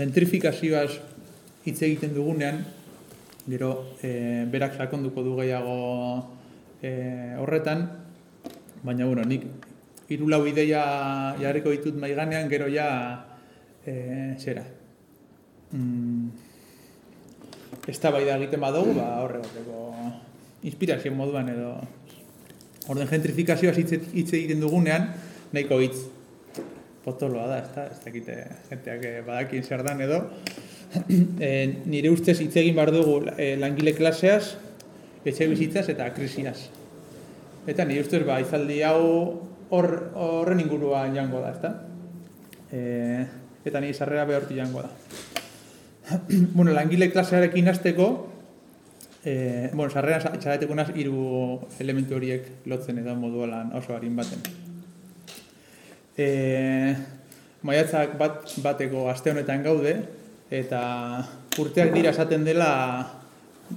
gentrifikazioaz hitz egiten dugunean, gero e, berak sakonduko du gehiago e, horretan, baina bueno, nik hiru lau ideia jarriko ditut mai ganean, gero ja e, zera. Mm, eztabaida egiten badugu, ba horregoteko inspirazio moduan edo orden gentrifikazioa hitz egiten dugunean, nahiko hitz potoloa da, ezta? Ez dakite jenteak eh, badakin zer dan edo. e, nire ustez hitz egin behar dugu e, langile klaseaz, etxe bizitzaz eta krisiaz. Eta nire ustez ba, izaldi hau horren inguruan jango da, ezta? E, eta nire sarrera behorti jango da. bueno, langile klasearekin hasteko, E, bueno, sarrera txareteko naz, iru elementu horiek lotzen edo modualan oso harin baten. E, maiatzak bat, bateko aste honetan gaude, eta urteak dira esaten dela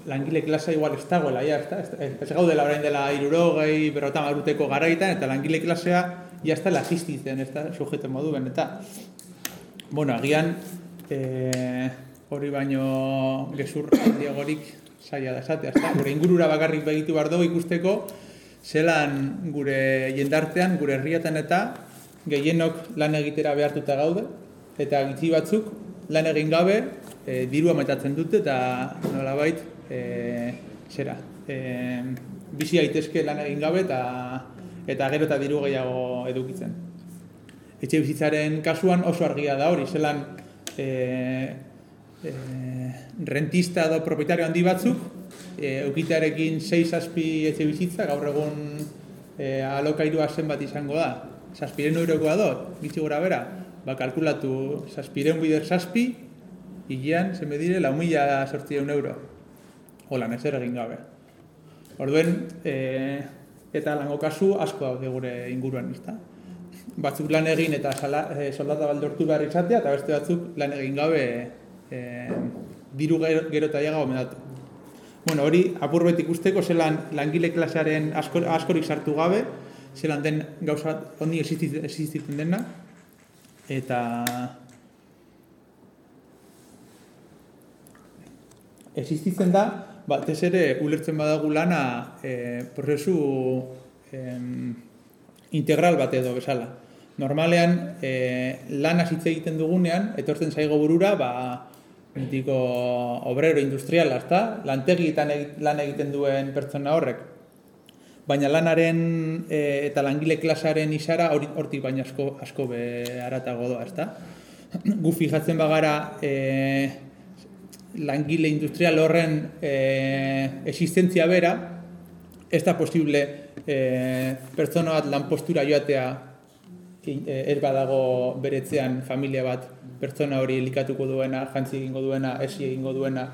langile klasa igual ez dagoela, ja, ez, ez, ez gaudela orain dela irurogei, berrotan garuteko garaitan, eta langile klasea ja ez dela existitzen, ez da, sujete moduen, eta bueno, agian e, hori baino gezur diagorik saia da esatea, ez gure ingurura bakarrik begitu behar dugu ikusteko, zelan gure jendartean, gure herriatan eta gehienok lan egitera behartuta gaude, eta gitzi batzuk lan egin gabe e, diru ametatzen dute eta nolabait e, zera. E, bizi aitezke lan egin gabe eta eta gero eta diru gehiago edukitzen. Etxe bizitzaren kasuan oso argia da hori, zelan e, e, rentista edo propietario handi batzuk e, eukitarekin 6 aspi etxe bizitza, gaur egun e, alokairua zenbat izango da, saspiren eurokoa do, gitzi gora bera, ba, kalkulatu saspiren bider saspi, hilean, zen bedire, lau mila sortzideun euro. Hola, nezer egin gabe. Orduen, e, eta lango kasu asko daude gure inguruan, ezta? Batzuk lan egin eta sala, e, soldata baldortu behar izatea, eta beste batzuk lan egin gabe e, diru gero, gero eta jaga omedatu. Bueno, hori, apur betik usteko, zelan langile klasearen askorik sartu gabe, zelan den gauza bat ondi existitzen dena eta existitzen da batez ere ulertzen badagu lana e, prozesu integral bat edo bezala. Normalean e, lana hitz egiten dugunean etortzen zaigo burura ba mitiko obrero industrial, ezta? Lantegietan lan egiten duen pertsona horrek baina lanaren e, eta langile klasaren isara hortik baina asko, asko beharatago doa, ezta? Gu fijatzen bagara e, langile industrial horren e, existentzia bera, ez da posible e, pertsona bat lanpostura joatea e, ez badago beretzean familia bat pertsona hori elikatuko duena, jantzi egingo duena, esi egingo duena.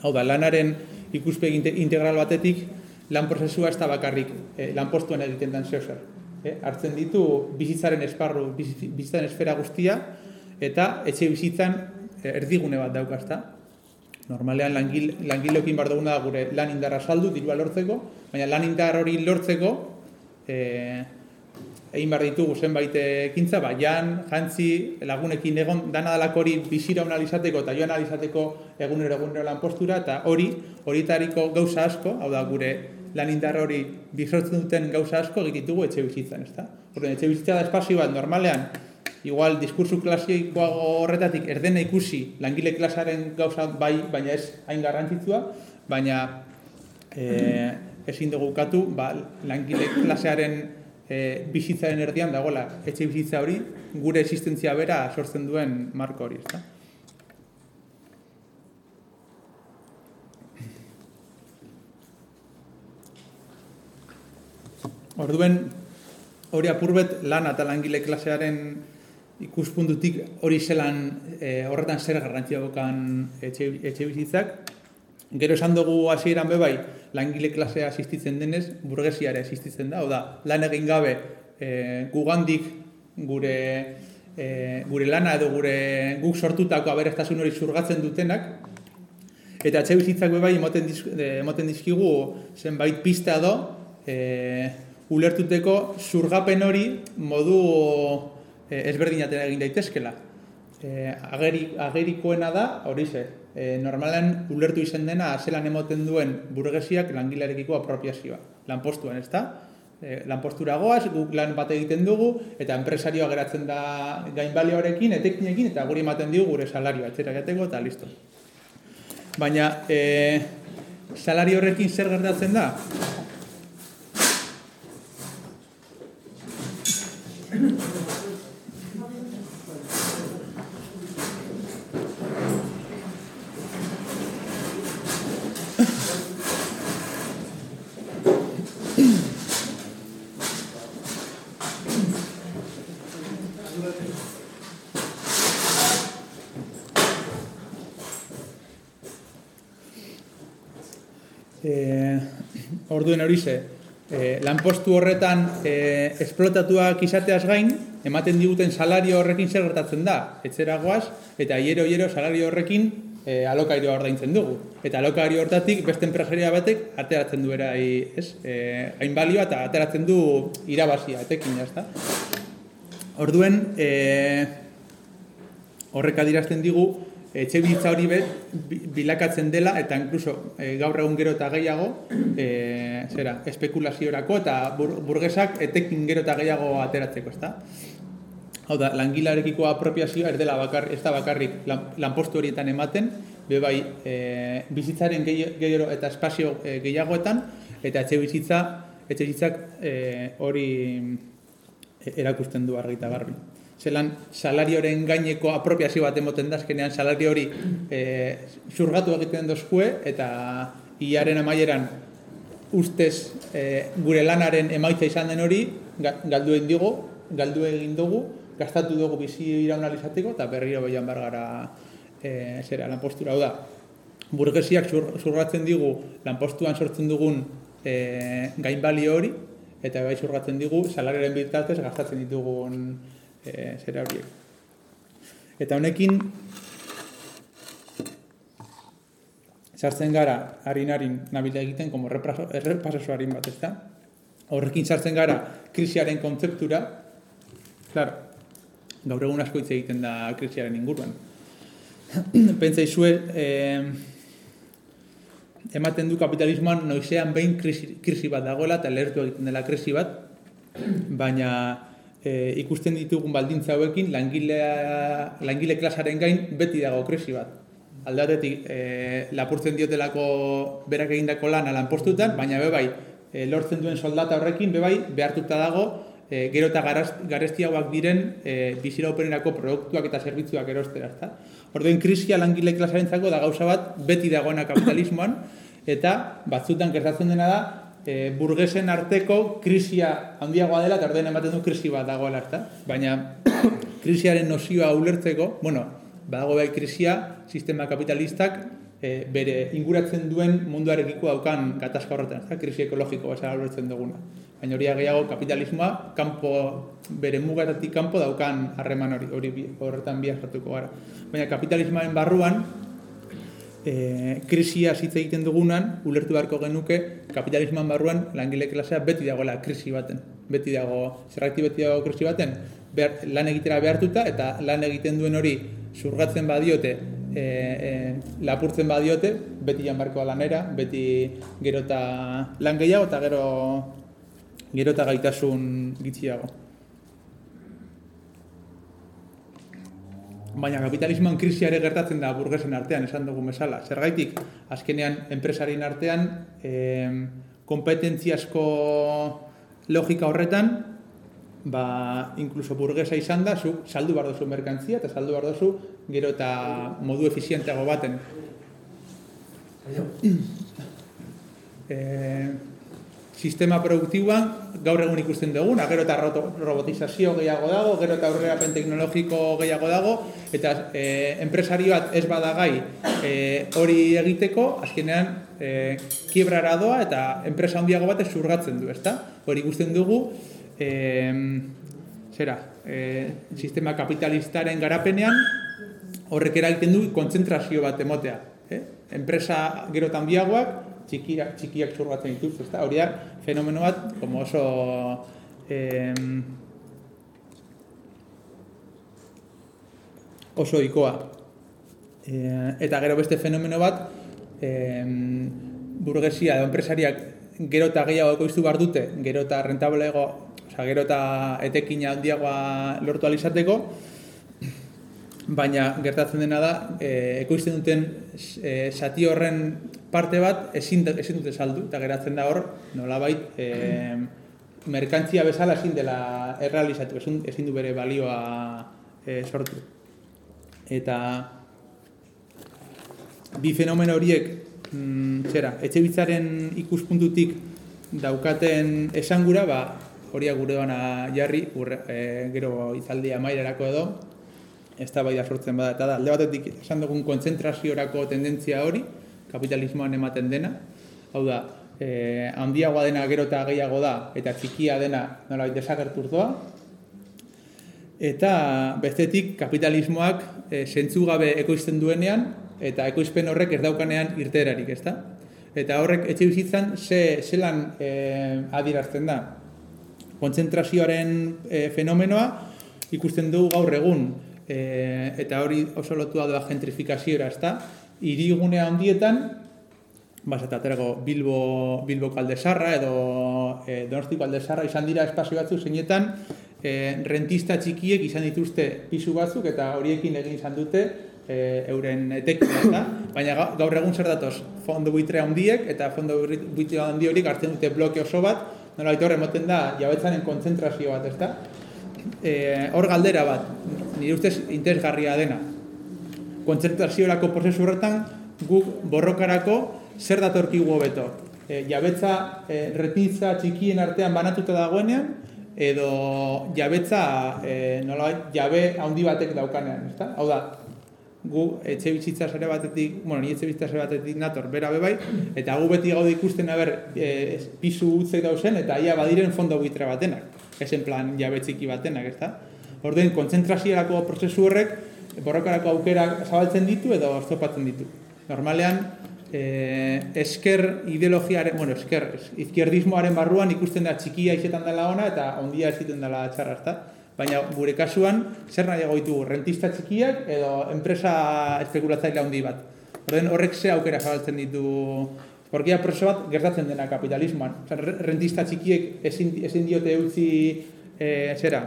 Hau da, lanaren ikuspegi integral batetik, lan prozesua ez da bakarrik eh, lan postuan egiten den zeo Eh, hartzen ditu bizitzaren esparru, bizitzaren esfera guztia, eta etxe bizitzan eh, erdigune bat daukazta. Normalean langil, langileokin bar duguna da gure lan indarra saldu, dirua lortzeko, baina lan indar hori lortzeko, eh, egin behar ditugu zenbait ekintza, ba, jan, jantzi, lagunekin egon, dana dalako hori bizira analizateko eta joan analizateko egunero egunero lan postura, eta hori, horitariko gauza asko, hau da gure lan indar hori bizortzen duten gauza asko egitugu etxe bizitzan, ezta? Horren, etxe bizitza da espazio bat, normalean, igual, diskursu klasikoago horretatik erdena ikusi langile klasaren gauza bai, baina ez hain garrantzitsua, baina e, ezin dugu katu, ba, langile klasearen e, bizitzaren erdian dagoela etxe bizitza hori, gure existentzia bera sortzen duen marko hori, ezta? Orduen hori apurbet lan eta langile klasearen ikuspuntutik hori zelan e, horretan zer garrantzia gokan etxe, etxe bizitzak. Gero esan dugu hasieran bebai langile klasea asistitzen denez, burgesiare asistitzen da. Oda, lan egin gabe e, gugandik gure, e, gure lana edo gure guk sortutako aberestasun hori zurgatzen dutenak. Eta etxe bizitzak bebai emoten, emoten dizkigu zenbait pista do, e, ulertuteko zurgapen hori modu e, ezberdinatzen egin daitezkela. e, ageri, agerikoena da, hori ze, e, normalan ulertu izen dena, zelan emoten duen burgesiak langilarekiko apropiazioa, lanpostuan, ez da? E, lanpostura goaz, guk lan bat egiten dugu, eta enpresarioa geratzen da gainbalioarekin, etekinekin, eta guri ematen digu gure salarioa, etxera gateko, eta listo. Baina, e, salari horrekin zer gertatzen da? Eh, Orduen hori ze, e, lanpostu horretan e, esplotatuak izateaz gain, ematen diguten salario horrekin zer gertatzen da, etzeragoaz, eta hiero hiero salario horrekin e, alokairoa ordaintzen dugu. Eta alokairio hortatik beste enpresaria batek ateratzen du erai, ez? E, hain balioa eta ateratzen du irabazia, etekin, jazta. Orduen, e, horrek adirazten digu, etxe bizitza hori bet, bilakatzen dela eta incluso e, gaur egun gero eta gehiago e, zera, espekulaziorako eta bur, burgesak etekin gero eta gehiago ateratzeko, ezta? Hau da, langilarekiko apropiazioa ez dela bakar, ez da bakarrik lan, lanpostu horietan ematen, be bai e, bizitzaren gehiago eta espazio e, gehiagoetan eta etxe bizitza etxe bizitzak e, hori erakusten du argita garbi zelan salarioren gaineko apropiazio bat emoten da, azkenean salario hori e, zurgatu egiten dozkue, eta iaren amaieran ustez e, gure lanaren emaitza izan den hori, galdu egin dugu, galdu egin dugu, gastatu dugu bizi iraun alizateko, eta berriro behian bargara e, zera, lanpostura. Hau da, burgesiak zurgatzen digu lanpostuan sortzen dugun e, gainbali hori, eta bai zurgatzen digu salarioren bitartez gastatzen ditugun e, zera horiek. Eta honekin, sartzen gara harin-harin nabila egiten, como errepasaso harin bat, ezta? Horrekin sartzen gara krisiaren kontzeptura, claro, gaur egun asko hitz egiten da krisiaren inguruan. Pentsa izue, eh, ematen du kapitalismoan noizean behin krisi, krisi bat dagoela eta lehertu egiten dela krisi bat, baina e, ikusten ditugun baldintza hauekin langilea, langile klasaren gain beti dago krisi bat. Aldatetik e, lapurtzen diotelako berak egindako lana lanpostutan, baina bebai e, lortzen duen soldata horrekin bebai behartuta dago e, gero eta garesti hauak diren e, bizira produktuak eta zerbitzuak erostera. Ezta? Orduen krisia langile klasaren da gauza bat beti dagoena kapitalismoan, eta batzutan gertatzen dena da e, burgesen arteko krisia handiagoa dela, eta orden ematen du krisi bat dagoela, ezta? Baina krisiaren nozioa ulertzeko, bueno, badago bai krisia, sistema kapitalistak e, bere inguratzen duen munduarekiko daukan gatazka horretan, ezta? Krisi ekologiko basa ulertzen duguna. Baina hori gehiago kapitalismoa kanpo bere mugatatik kanpo daukan harreman hori, hori horretan bi gara. Baina kapitalismoaren barruan e, krisia hitz egiten dugunan, ulertu beharko genuke, kapitalismoan barruan langile klasea beti dagoela krisi baten. Beti dago, zerrakti beti dago krisi baten, behar, lan egitera behartuta, eta lan egiten duen hori zurgatzen badiote, e, e, lapurtzen badiote, beti jan barko lanera, beti gero eta lan gehiago, eta gero, gero eta gaitasun gitziago. Baina kapitalismoan krisiare gertatzen da burgesen artean, esan dugu mesala. Zergaitik, azkenean enpresarien artean, eh, kompetentziasko logika horretan, ba, inkluso burgesa izan da, zu, saldu bar dozu merkantzia, eta saldu bar dozu, gero eta modu efizienteago baten. eh, sistema produktiboan gaur egun ikusten dugu, gero eta robotizazio gehiago dago, gero eta aurrerapen teknologiko gehiago dago, eta e, enpresarioat ez badagai e, hori egiteko, azkenean e, kiebrara doa eta enpresa handiago bat zurgatzen du, ezta? Hori ikusten dugu, e, zera, e, sistema kapitalistaren garapenean, horrek eragiten du kontzentrazio bat emotea. Eh? Enpresa gero eta handiagoak, txikiak, txikiak zurgatzen dituz, ezta? Hori da, fenomeno bat, como oso... Eh, oso ikoa. E, eta gero beste fenomeno bat, e, burgesia edo enpresariak gero eta gehiago ekoiztu behar dute, gero eta rentablego, oza, gero eta etekina handiagoa lortu alizateko, baina gertatzen dena da, e, ekoizten duten e, sati horren parte bat ezin, ezin dute saldu, eta geratzen da hor, nolabait, e, merkantzia bezala ezin dela errealizatu, ezin, ezin du bere balioa e, sortu. Eta bi fenomen horiek mm, zera, etxe bitzaren ikuspuntutik daukaten esangura, ba, horiak gure bana jarri, urre, e, gero izaldia mairerako edo, ez da bai da sortzen bada, eta da, alde batetik esan dugun konzentraziorako tendentzia hori, kapitalismoan ematen dena, hau da, e, handiagoa dena gero eta gehiago da, eta txikia dena nolabait desagertuz doa, eta bestetik kapitalismoak e, gabe ekoizten duenean, eta ekoizpen horrek ez daukanean irterarik, ezta? Eta horrek etxe bizitzan ze, zelan e, adirazten da. Kontzentrazioaren e, fenomenoa ikusten dugu gaur egun, e, eta hori oso lotua doa gentrifikazioa, ezta? Irigunea handietan, Bas, eta aterako Bilbo, Bilbo kaldesarra edo e, Donosti kaldesarra izan dira espazio batzu zeinetan e, rentista txikiek izan dituzte pisu batzuk eta horiekin egin izan dute e, euren etekin da. Baina gaur egun zer datoz, fondo buitre handiek eta fondo buitre handi horiek hartzen dute bloke oso bat, nola bitor emoten da jabetzanen kontzentrazio bat, ezta? E, hor galdera bat, nire ustez interesgarria dena. Konzentraziorako prozesu horretan, guk borrokarako zer datorkigu hobeto? E, jabetza e, retintza txikien artean banatuta dagoenean, edo jabetza e, nola, jabe handi batek daukanean, ezta? Hau da, gu etxe bizitza zare batetik, bueno, ni etxe bizitza zare batetik nator, bera bebai, eta gu beti gaude ikusten haber e, pisu utzek dauzen, eta ia badiren fondo buitre batenak, esen plan jabe txiki batenak, ezta? Orduen, kontzentraziarako prozesu horrek, borrokarako aukerak zabaltzen ditu edo oztopatzen ditu. Normalean, eh, esker ideologiaren, bueno, esker, izkierdismoaren barruan ikusten da txikia izetan dela ona eta ondia eziten dela txarra, ezta? Baina gure kasuan, zer nahi ditugu, rentista txikiak edo enpresa espekulatzaile handi bat. Horren horrek ze aukera zabaltzen ditu, Porkia prozesu bat gertatzen dena kapitalismoan. rentista txikiek ezin, ezin diote utzi e, zera,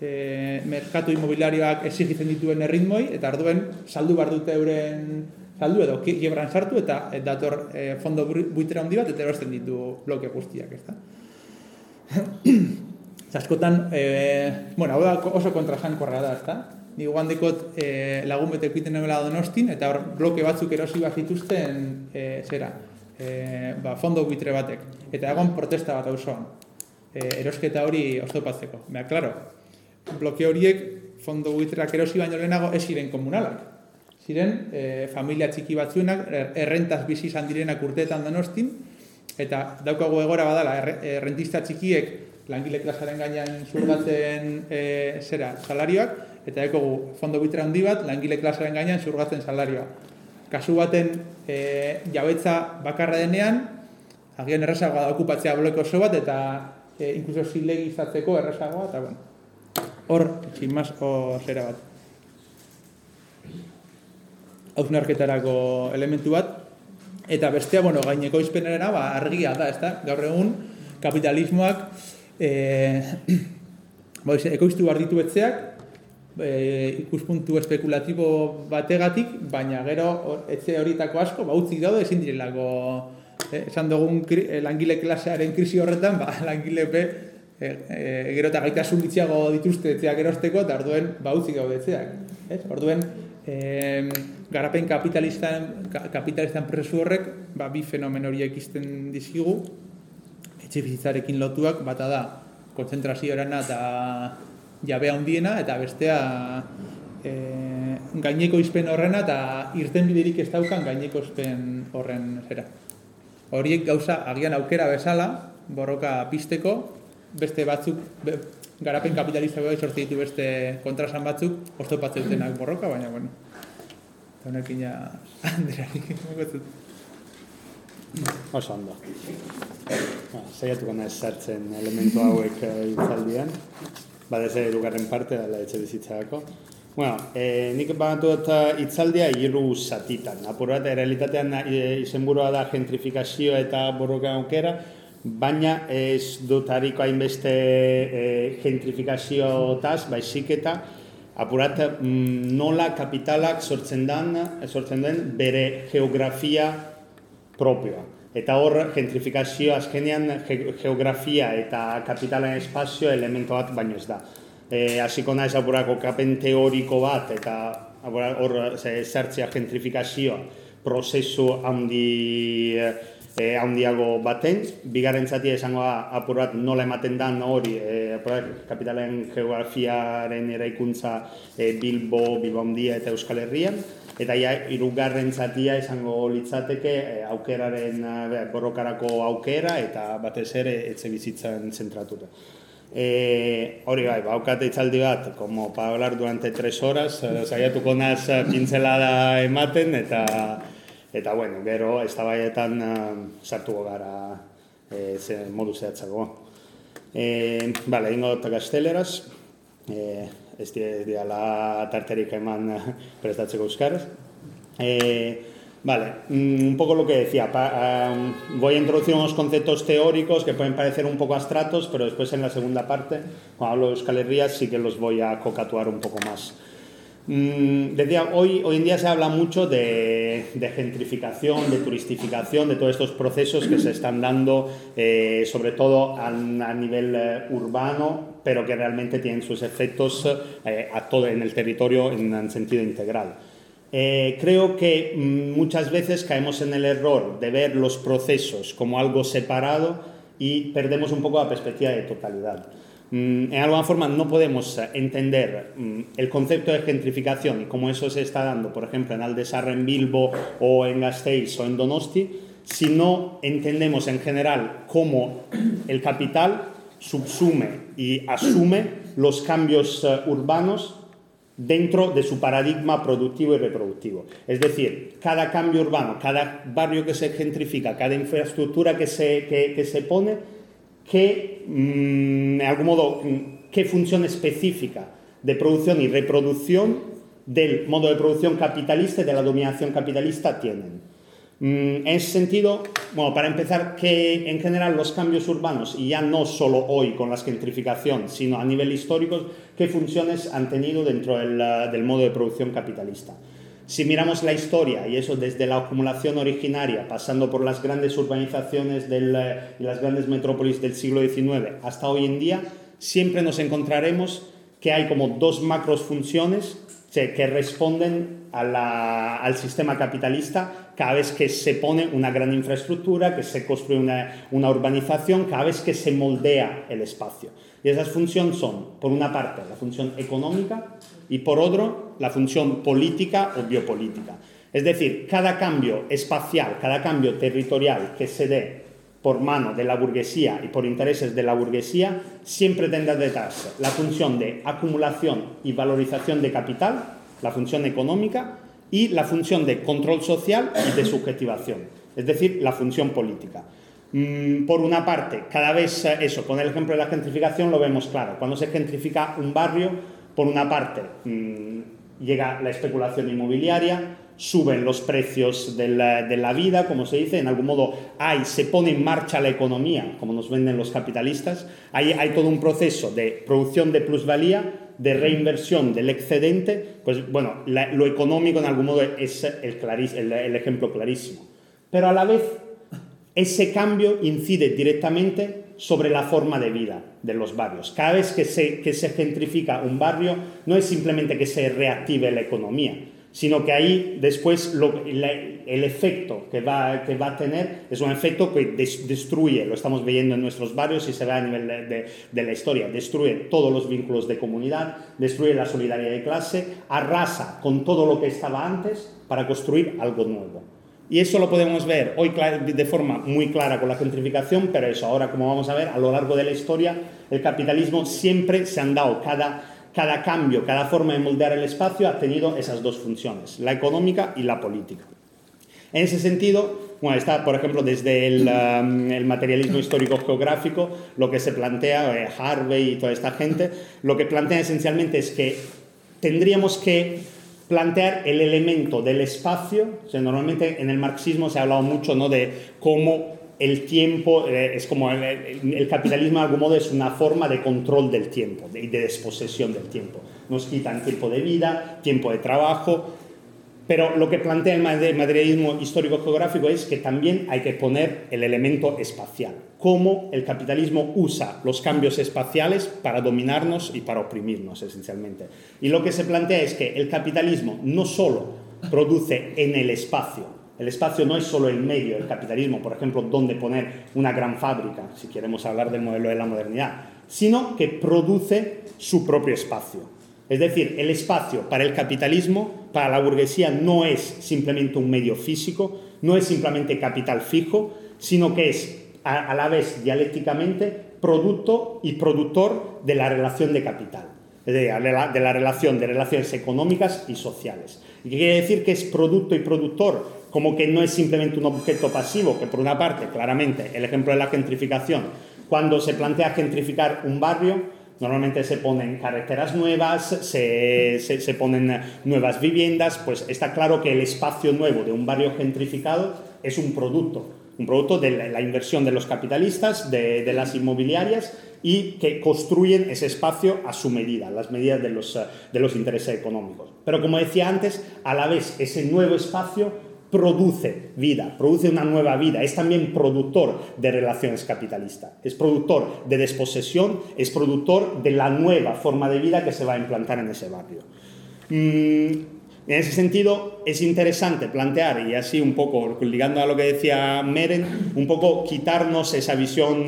e, merkatu imobiliarioak exigitzen dituen erritmoi, eta arduen saldu bar dute euren saldu edo kiebran sartu eta dator e, fondo buitre handi bat eta erosten ditu bloke guztiak, ezta? Zaskotan, e, bueno, hau da oso kontrajankorra da, ezta? Ni guan dekot e, lagun bete ekuiten nebela donostin, eta hor bloke batzuk erosi bat zituzten, e, zera, e, ba, fondo buitre batek. Eta egon protesta bat osoan. E, erosketa hori oztopatzeko. Baina, klaro, bloke horiek fondo buitreak erosi baino lehenago ez ziren komunalak ziren e, familia txiki batzuenak er, errentaz bizi izan direnak urteetan denostin eta daukago egora badala errentista txikiek langile klasaren gainean zurgatzen e, zera salarioak eta ekogu fondo bitre handi bat langile klasaren gainean zurgatzen salarioa. Kasu baten e, jabetza bakarra denean agian errezagoa da okupatzea bloko oso bat eta e, inkluso zilegizatzeko errezagoa eta bueno. Hor, txinmaz, zera bat hausnarketarako elementu bat, eta bestea, bueno, gaineko izpenera, ba, argia da, ezta? Gaur egun, kapitalismoak e, boiz, ekoiztu behar ditu betzeak, e, ikuspuntu espekulatibo bategatik, baina gero etxe horietako asko, ba, utzik daude ezin direlako e, esan dugun e, langile klasearen krisi horretan, ba, langile pe, e, e, gero eta gaitasun ditziago dituzte etxeak erosteko, eta orduen, ba, utzik daude etxeak. Ez? Orduen, e, garapen kapitalistan, kapitalistan prozesu horrek, ba, bi fenomen horiek izten dizkigu, etxe bizitzarekin lotuak, bata da, konzentrazioarena eta jabe handiena, eta bestea e, gaineko izpen horrena eta irten biderik ez daukan gaineko izpen horren zera. Horiek gauza agian aukera bezala, borroka pisteko, beste batzuk, garapen kapitalista bai sortu ditu beste kontrasan batzuk, oztopatzen denak borroka, baina, bueno. Eta honekin ja, Andreari, Oso ondo. Zaiatuko nahez sartzen elementu hauek uh, itzaldian. Bada ez edugarren parte, dala etxe bizitzako. Bueno, e, nik banatu dut itzaldia hiru zatitan. Apur bat, realitatean e, izenburua da gentrifikazio eta borroka aukera, baina ez dut hariko hainbeste e, gentrifikazio taz, baizik eta apurat mm, nola kapitalak sortzen den, sortzen den bere geografia propioa. Eta hor, gentrifikazio azkenean geografia eta kapitalen espazio elementu bat baino ez da. E, Aziko naiz apurako kapen teoriko bat eta hor zertzea gentrifikazioa prozesu handi e, handiago baten, bigarren zatia esango da apurat nola ematen da hori e, kapitalen geografiaren eraikuntza e, Bilbo, Bilbo handia eta Euskal Herrian, eta ja, irugarren zatia esango litzateke e, aukeraren e, borrokarako aukera eta batez ere etxe bizitzan zentratuta. E, hori bai, baukate itzaldi bat, como para hablar durante tres horas, e, saiatuko naz pintzelada ematen, eta eta bueno, gero, ez da baietan uh, sartu gara e, ze modu zehatzako. E, bale, ingo dut gazteleraz, e, ez dira la tarterik eman prestatzeko euskaraz. E, vale, mm, un poco lo que decía, pa, um, voy a introducir unos conceptos teóricos que pueden parecer un poco abstratos, pero después en la segunda parte, cuando hablo de Euskal Herria, sí que los voy a cocatuar un poco más. Mm, decía, hoy, hoy en día se habla mucho de, de, gentrificación, de turistificación, de todos estos procesos que se están dando, eh, sobre todo a, a nivel eh, urbano, pero que realmente tienen sus efectos eh, a todo en el territorio en, en sentido integral. Eh, creo que mm, muchas veces caemos en el error de ver los procesos como algo separado y perdemos un poco la perspectiva de totalidad. Mm, en alguna forma no podemos entender mm, el concepto de gentrificación y cómo eso se está dando, por ejemplo, en Aldesarra, en Bilbo o en Gasteiz o en Donosti, si no entendemos en general cómo el capital subsume y asume los cambios uh, urbanos dentro de su paradigma productivo y reproductivo. Es decir, cada cambio urbano, cada barrio que se gentrifica, cada infraestructura que se, que se pone, qué, de algún modo, qué función específica de producción y reproducción del modo de producción capitalista y de la dominación capitalista tienen. Mm, en ese sentido, bueno, para empezar, que en general los cambios urbanos, y ya no solo hoy con la gentrificación, sino a nivel histórico, qué funciones han tenido dentro del modo de producción capitalista. Si miramos la historia, y eso desde la acumulación originaria, pasando por las grandes urbanizaciones del, y las grandes metrópolis del siglo XIX hasta hoy en día, siempre nos encontraremos que hay como dos macros funciones que responden al sistema capitalista cada vez que se pone una gran infraestructura, que se construye una, una urbanización, cada vez que se moldea el espacio. Y esas funciones son, por una parte, la función económica y por otro, la función política o biopolítica. Es decir, cada cambio espacial, cada cambio territorial que se dé por mano de la burguesía y por intereses de la burguesía, siempre tendrá detrás la función de acumulación y valorización de capital, la función económica, y la función de control social y de subjetivación, es decir, la función política. Mm, por una parte, cada vez eh, eso, con el ejemplo de la gentrificación lo vemos claro. Cuando se gentrifica un barrio, por una parte, mmm, llega la especulación inmobiliaria, suben los precios de la, de la, vida, como se dice, en algún modo hay, se pone en marcha la economía, como nos venden los capitalistas, hay, hay todo un proceso de producción de plusvalía, de reinversión del excedente, pues bueno, la, lo económico en algún modo es el, el, el ejemplo clarísimo. Pero a la vez ese cambio incide directamente sobre la forma de vida de los barrios. Cada vez que se, que se gentrifica un barrio, no es simplemente que se reactive la economía, sino que ahí después el efecto que va, que va a tener es un efecto que des, destruye, lo estamos viendo en nuestros barrios y se ve a nivel de, de, de, la historia, destruye todos los vínculos de comunidad, destruye la solidaridad de clase, arrasa con todo lo que estaba antes para construir algo nuevo. Y eso lo podemos ver hoy de forma muy clara con la gentrificación, pero eso ahora, como vamos a ver, a lo largo de la historia, el capitalismo siempre se han dado, cada, cada cambio, cada forma de moldear el espacio ha tenido esas dos funciones, la económica y la política. En ese sentido, bueno, está, por ejemplo, desde el, um, el materialismo histórico-geográfico, lo que se plantea, eh, Harvey y toda esta gente, lo que plantea esencialmente es que tendríamos que plantear el elemento del espacio. normalmente en el marxismo se ha hablado mucho ¿no? de cómo el tiempo eh, es como el, capitalismo de algún modo es una forma de control del tiempo y de, de, desposesión del tiempo. Nos quitan tiempo de vida, tiempo de trabajo, pero lo que plantea el materialismo histórico-geográfico es que también hay que poner el elemento espacial, cómo el capitalismo usa los cambios espaciales para dominarnos y para oprimirnos esencialmente. Y lo que se plantea es que el capitalismo no solo produce en el espacio, el espacio no es solo el medio del capitalismo, por ejemplo, donde poner una gran fábrica, si queremos hablar del modelo de la modernidad, sino que produce su propio espacio. Es decir, el espacio para el capitalismo, para la burguesía, no es simplemente un medio físico, no es simplemente capital fijo, sino que es a, la vez dialécticamente producto y productor de la relación de capital, es decir, de la relación de relaciones económicas y sociales. ¿Y qué quiere decir que es producto y productor? Como que no es simplemente un objeto pasivo, que por una parte, claramente, el ejemplo de la gentrificación, cuando se plantea gentrificar un barrio, Normalmente se ponen carreteras nuevas, se, se, ponen nuevas viviendas, pues está claro que el espacio nuevo de un barrio gentrificado es un producto, un producto de la, inversión de los capitalistas, de, de, las inmobiliarias y que construyen ese espacio a su medida, las medidas de los, de los intereses económicos. Pero como decía antes, a la vez ese nuevo espacio produce vida, produce una nueva vida, es también productor de relaciones capitalistas, es productor de desposesión, es productor de la nueva forma de vida que se va a implantar en ese barrio. Mm, en ese sentido, es interesante plantear, y así un poco ligando a lo que decía Meren, un poco quitarnos esa visión,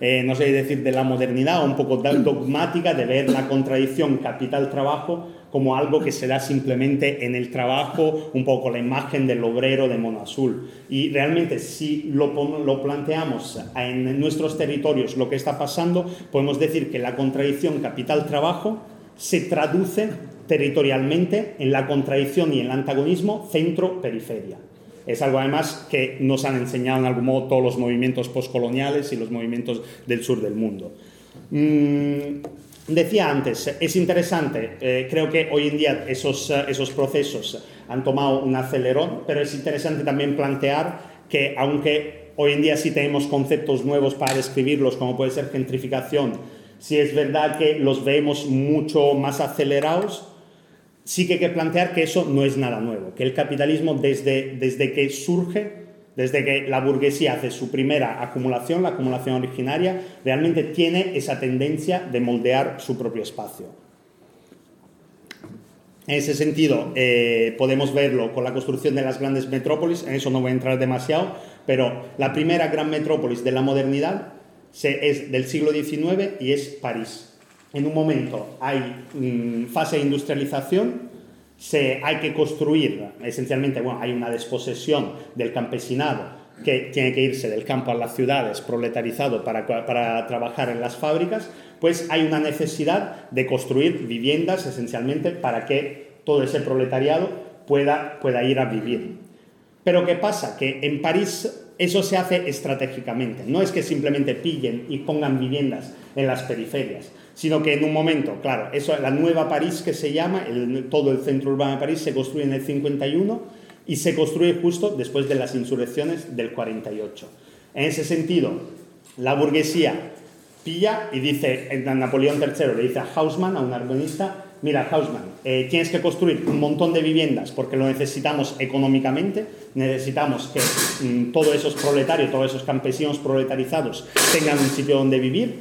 eh, no sé decir, de la modernidad, un poco dogmática de ver la contradicción capital-trabajo como algo que se da simplemente en el trabajo, un poco la imagen del obrero de mono azul. Y realmente si lo, lo planteamos en nuestros territorios lo que está pasando, podemos decir que la contradicción capital-trabajo se traduce territorialmente en la contradicción y el antagonismo centro-periferia. Es algo además que nos han enseñado en algún modo todos los movimientos postcoloniales y los movimientos del sur del mundo. Mm, Decía antes, es interesante, eh, creo que hoy en día esos, eh, esos procesos han tomado un acelerón, pero es interesante también plantear que aunque hoy en día sí tenemos conceptos nuevos para describirlos, como puede ser gentrificación, si es verdad que los vemos mucho más acelerados, sí que hay que plantear que eso no es nada nuevo, que el capitalismo desde, desde que surge desde que la burguesía hace su primera acumulación, la acumulación originaria, realmente tiene esa tendencia de moldear su propio espacio. En ese sentido, eh, podemos verlo con la construcción de las grandes metrópolis, en eso no voy a entrar demasiado, pero la primera gran metrópolis de la modernidad es del siglo XIX y es París. En un momento hay mm, fase de industrialización, se, hay que construir, esencialmente, bueno, hay una desposesión del campesinado que tiene que irse del campo a las ciudades, proletarizado para, para trabajar en las fábricas, pues hay una necesidad de construir viviendas esencialmente para que todo ese proletariado pueda, pueda ir a vivir. Pero ¿qué pasa? Que en París eso se hace estratégicamente. No es que simplemente pillen y pongan viviendas en las periferias, sino que en un momento, claro, eso, la nueva París que se llama, todo el centro urbano de París se construye en el 51 y se construye justo después de las insurrecciones del 48. En ese sentido, la burguesía pilla y dice, Napoleón III le dice a Hausmann, a un argonista, mira Hausmann, eh, tienes que construir un montón de viviendas porque lo necesitamos económicamente, necesitamos que mm, todos esos proletarios, todos esos campesinos proletarizados tengan un sitio donde vivir,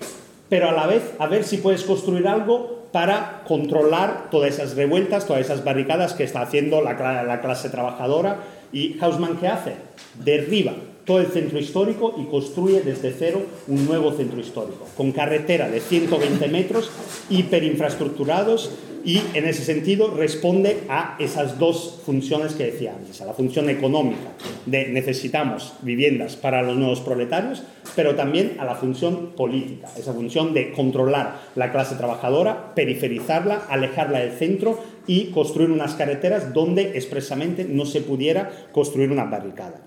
pero a la vez a ver si puedes construir algo para controlar todas esas revueltas, todas esas barricadas que está haciendo la, la clase trabajadora. ¿Y Hausmann qué hace? Derriba todo el centro histórico y construye desde cero un nuevo centro histórico, con carretera de 120 metros, hiperinfraestructurados y en ese sentido responde a esas dos funciones que decía antes, a la función económica de necesitamos viviendas para los nuevos proletarios, pero también a la función política, esa función de controlar la clase trabajadora, periferizarla, alejarla del centro y construir unas carreteras donde expresamente no se pudiera construir una barricada.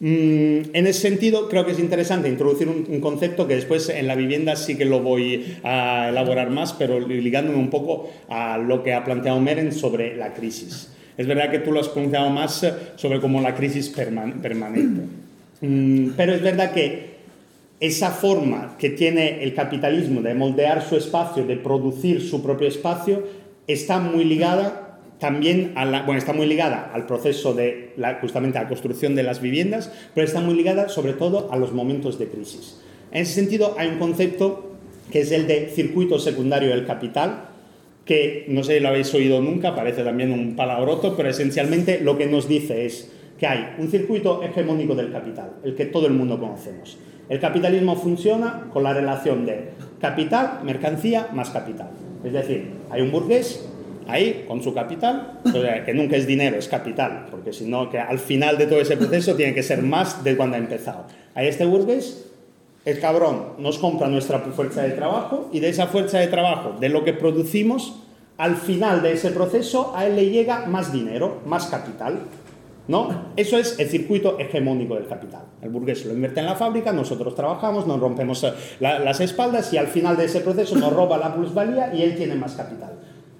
Mm, en ese sentido, creo que es interesante introducir un, concepto que después en la vivienda sí que lo voy a elaborar más, pero ligándome un poco a lo que ha planteado Meren sobre la crisis. Es verdad que tú lo has pronunciado más sobre como la crisis permanente. Mm, pero es verdad que esa forma que tiene el capitalismo de moldear su espacio, de producir su propio espacio, está muy ligada también bueno, está muy ligada al proceso de justamente a la construcción de las viviendas, pero está muy ligada sobre todo a los momentos de crisis. En ese sentido, hay un concepto que es el de circuito secundario del capital, que no sé si lo habéis oído nunca, parece también un palabroto, pero esencialmente lo que nos dice es que hay un circuito hegemónico del capital, el que todo el mundo conocemos. El capitalismo funciona con la relación de capital, mercancía más capital. Es decir, hay un burgués ahí con su capital, que nunca es dinero, es capital, porque si no, que al final de todo ese proceso tiene que ser más de cuando ha empezado. Ahí este burgués, el cabrón, nos compra nuestra fuerza de trabajo y de esa fuerza de trabajo, de lo que producimos, al final de ese proceso a él le llega más dinero, más capital. ¿No? Eso es el circuito hegemónico del capital. El burgués lo invierte en la fábrica, nosotros trabajamos, nos rompemos eh, las espaldas y al final de ese proceso nos roba la plusvalía y él tiene más capital.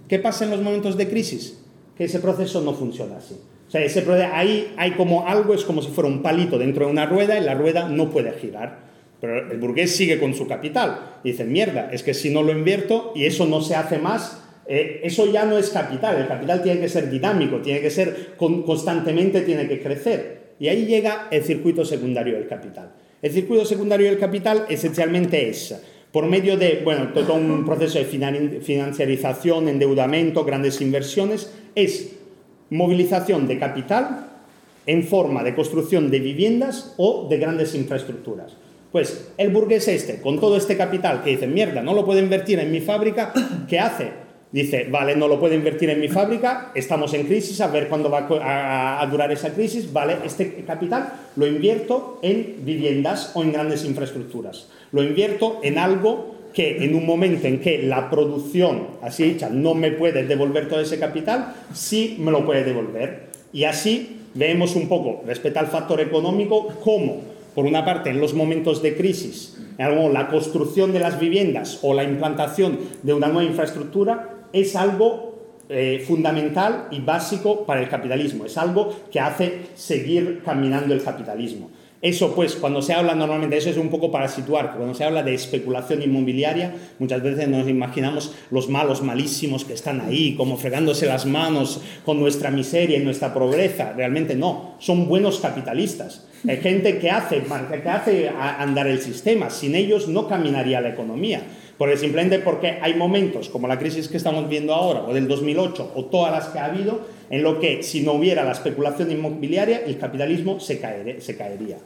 ¿Qué pasa en los momentos de crisis? Que ese proceso no funciona así. O sea, ese, ahí hay como algo, es como si fuera un palito dentro de una rueda y la rueda no puede girar. Pero el burgués sigue con su capital. Y dice, mierda, es que si no lo invierto y eso no se hace más, eh, eso ya no es capital. El capital tiene que ser dinámico, tiene que ser constantemente, tiene que crecer. Y ahí llega el circuito secundario del capital. El circuito secundario del capital esencialmente es por medio de, bueno, todo un proceso de financiarización, endeudamiento, grandes inversiones, es movilización de capital en forma de construcción de viviendas o de grandes infraestructuras. Pues el burgués este, con todo este capital que dice, mierda, no lo puedo invertir en mi fábrica, ¿qué hace? Dice, vale, no lo puedo invertir en mi fábrica, estamos en crisis, a ver cuándo va a, durar esa crisis, vale, este capital lo invierto en viviendas o en grandes infraestructuras. Lo invierto en algo que en un momento en que la producción, así hecha, no me puede devolver todo ese capital, sí me lo puede devolver. Y así vemos un poco, respecto al factor económico, cómo, por una parte, en los momentos de crisis, la construcción de las viviendas o la implantación de una nueva infraestructura es algo eh, fundamental y básico para el capitalismo, es algo que hace seguir caminando el capitalismo. Eso, pues, cuando se habla normalmente, eso es un poco para situar, cuando se habla de especulación inmobiliaria, muchas veces nos imaginamos los malos, malísimos que están ahí, como fregándose las manos con nuestra miseria y nuestra pobreza. Realmente no, son buenos capitalistas. Hay gente que hace, que hace andar el sistema, sin ellos no caminaría la economía. Por simplemente porque hay momentos como la crisis que estamos viendo ahora, o del 2008, o todas las que ha habido, en lo que si no hubiera la especulación inmobiliaria, el capitalismo se, caería.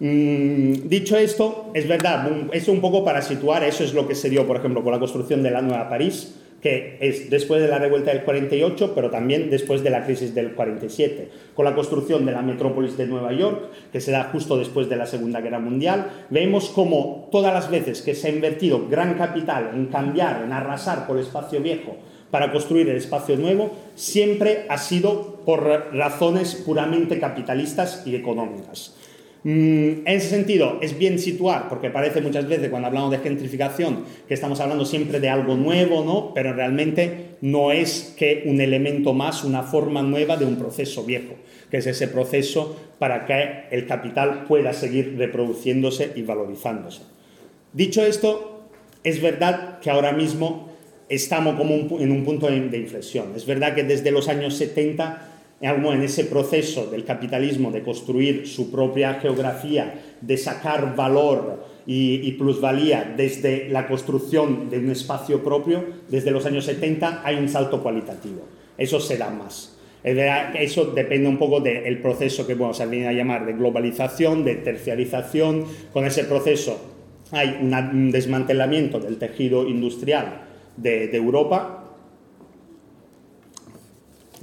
Mm, dicho esto, es verdad, eso un poco para situar, eso es lo que se dio, por ejemplo, con la construcción de la Nueva París, que es después de la revuelta del 48, pero también después de la crisis del 47, con la construcción de la metrópolis de Nueva York, que se da justo después de la Segunda Guerra Mundial, vemos como todas las veces que se ha invertido gran capital en cambiar, en arrasar por el espacio viejo para construir el espacio nuevo, siempre ha sido por razones puramente capitalistas y económicas. Mm, en ese sentido, es bien situar, porque parece muchas veces cuando hablamos de gentrificación que estamos hablando siempre de algo nuevo, ¿no? pero realmente no es que un elemento más, una forma nueva de un proceso viejo, que es ese proceso para que el capital pueda seguir reproduciéndose y valorizándose. Dicho esto, es verdad que ahora mismo estamos como en un punto de inflexión. Es verdad que desde los años 70 en ese proceso del capitalismo de construir su propia geografía, de sacar valor y, plusvalía desde la construcción de un espacio propio, desde los años 70 hay un salto cualitativo. Eso se da más. Eso depende un poco del proceso que bueno, se viene a llamar de globalización, de terciarización. Con ese proceso hay un desmantelamiento del tejido industrial de Europa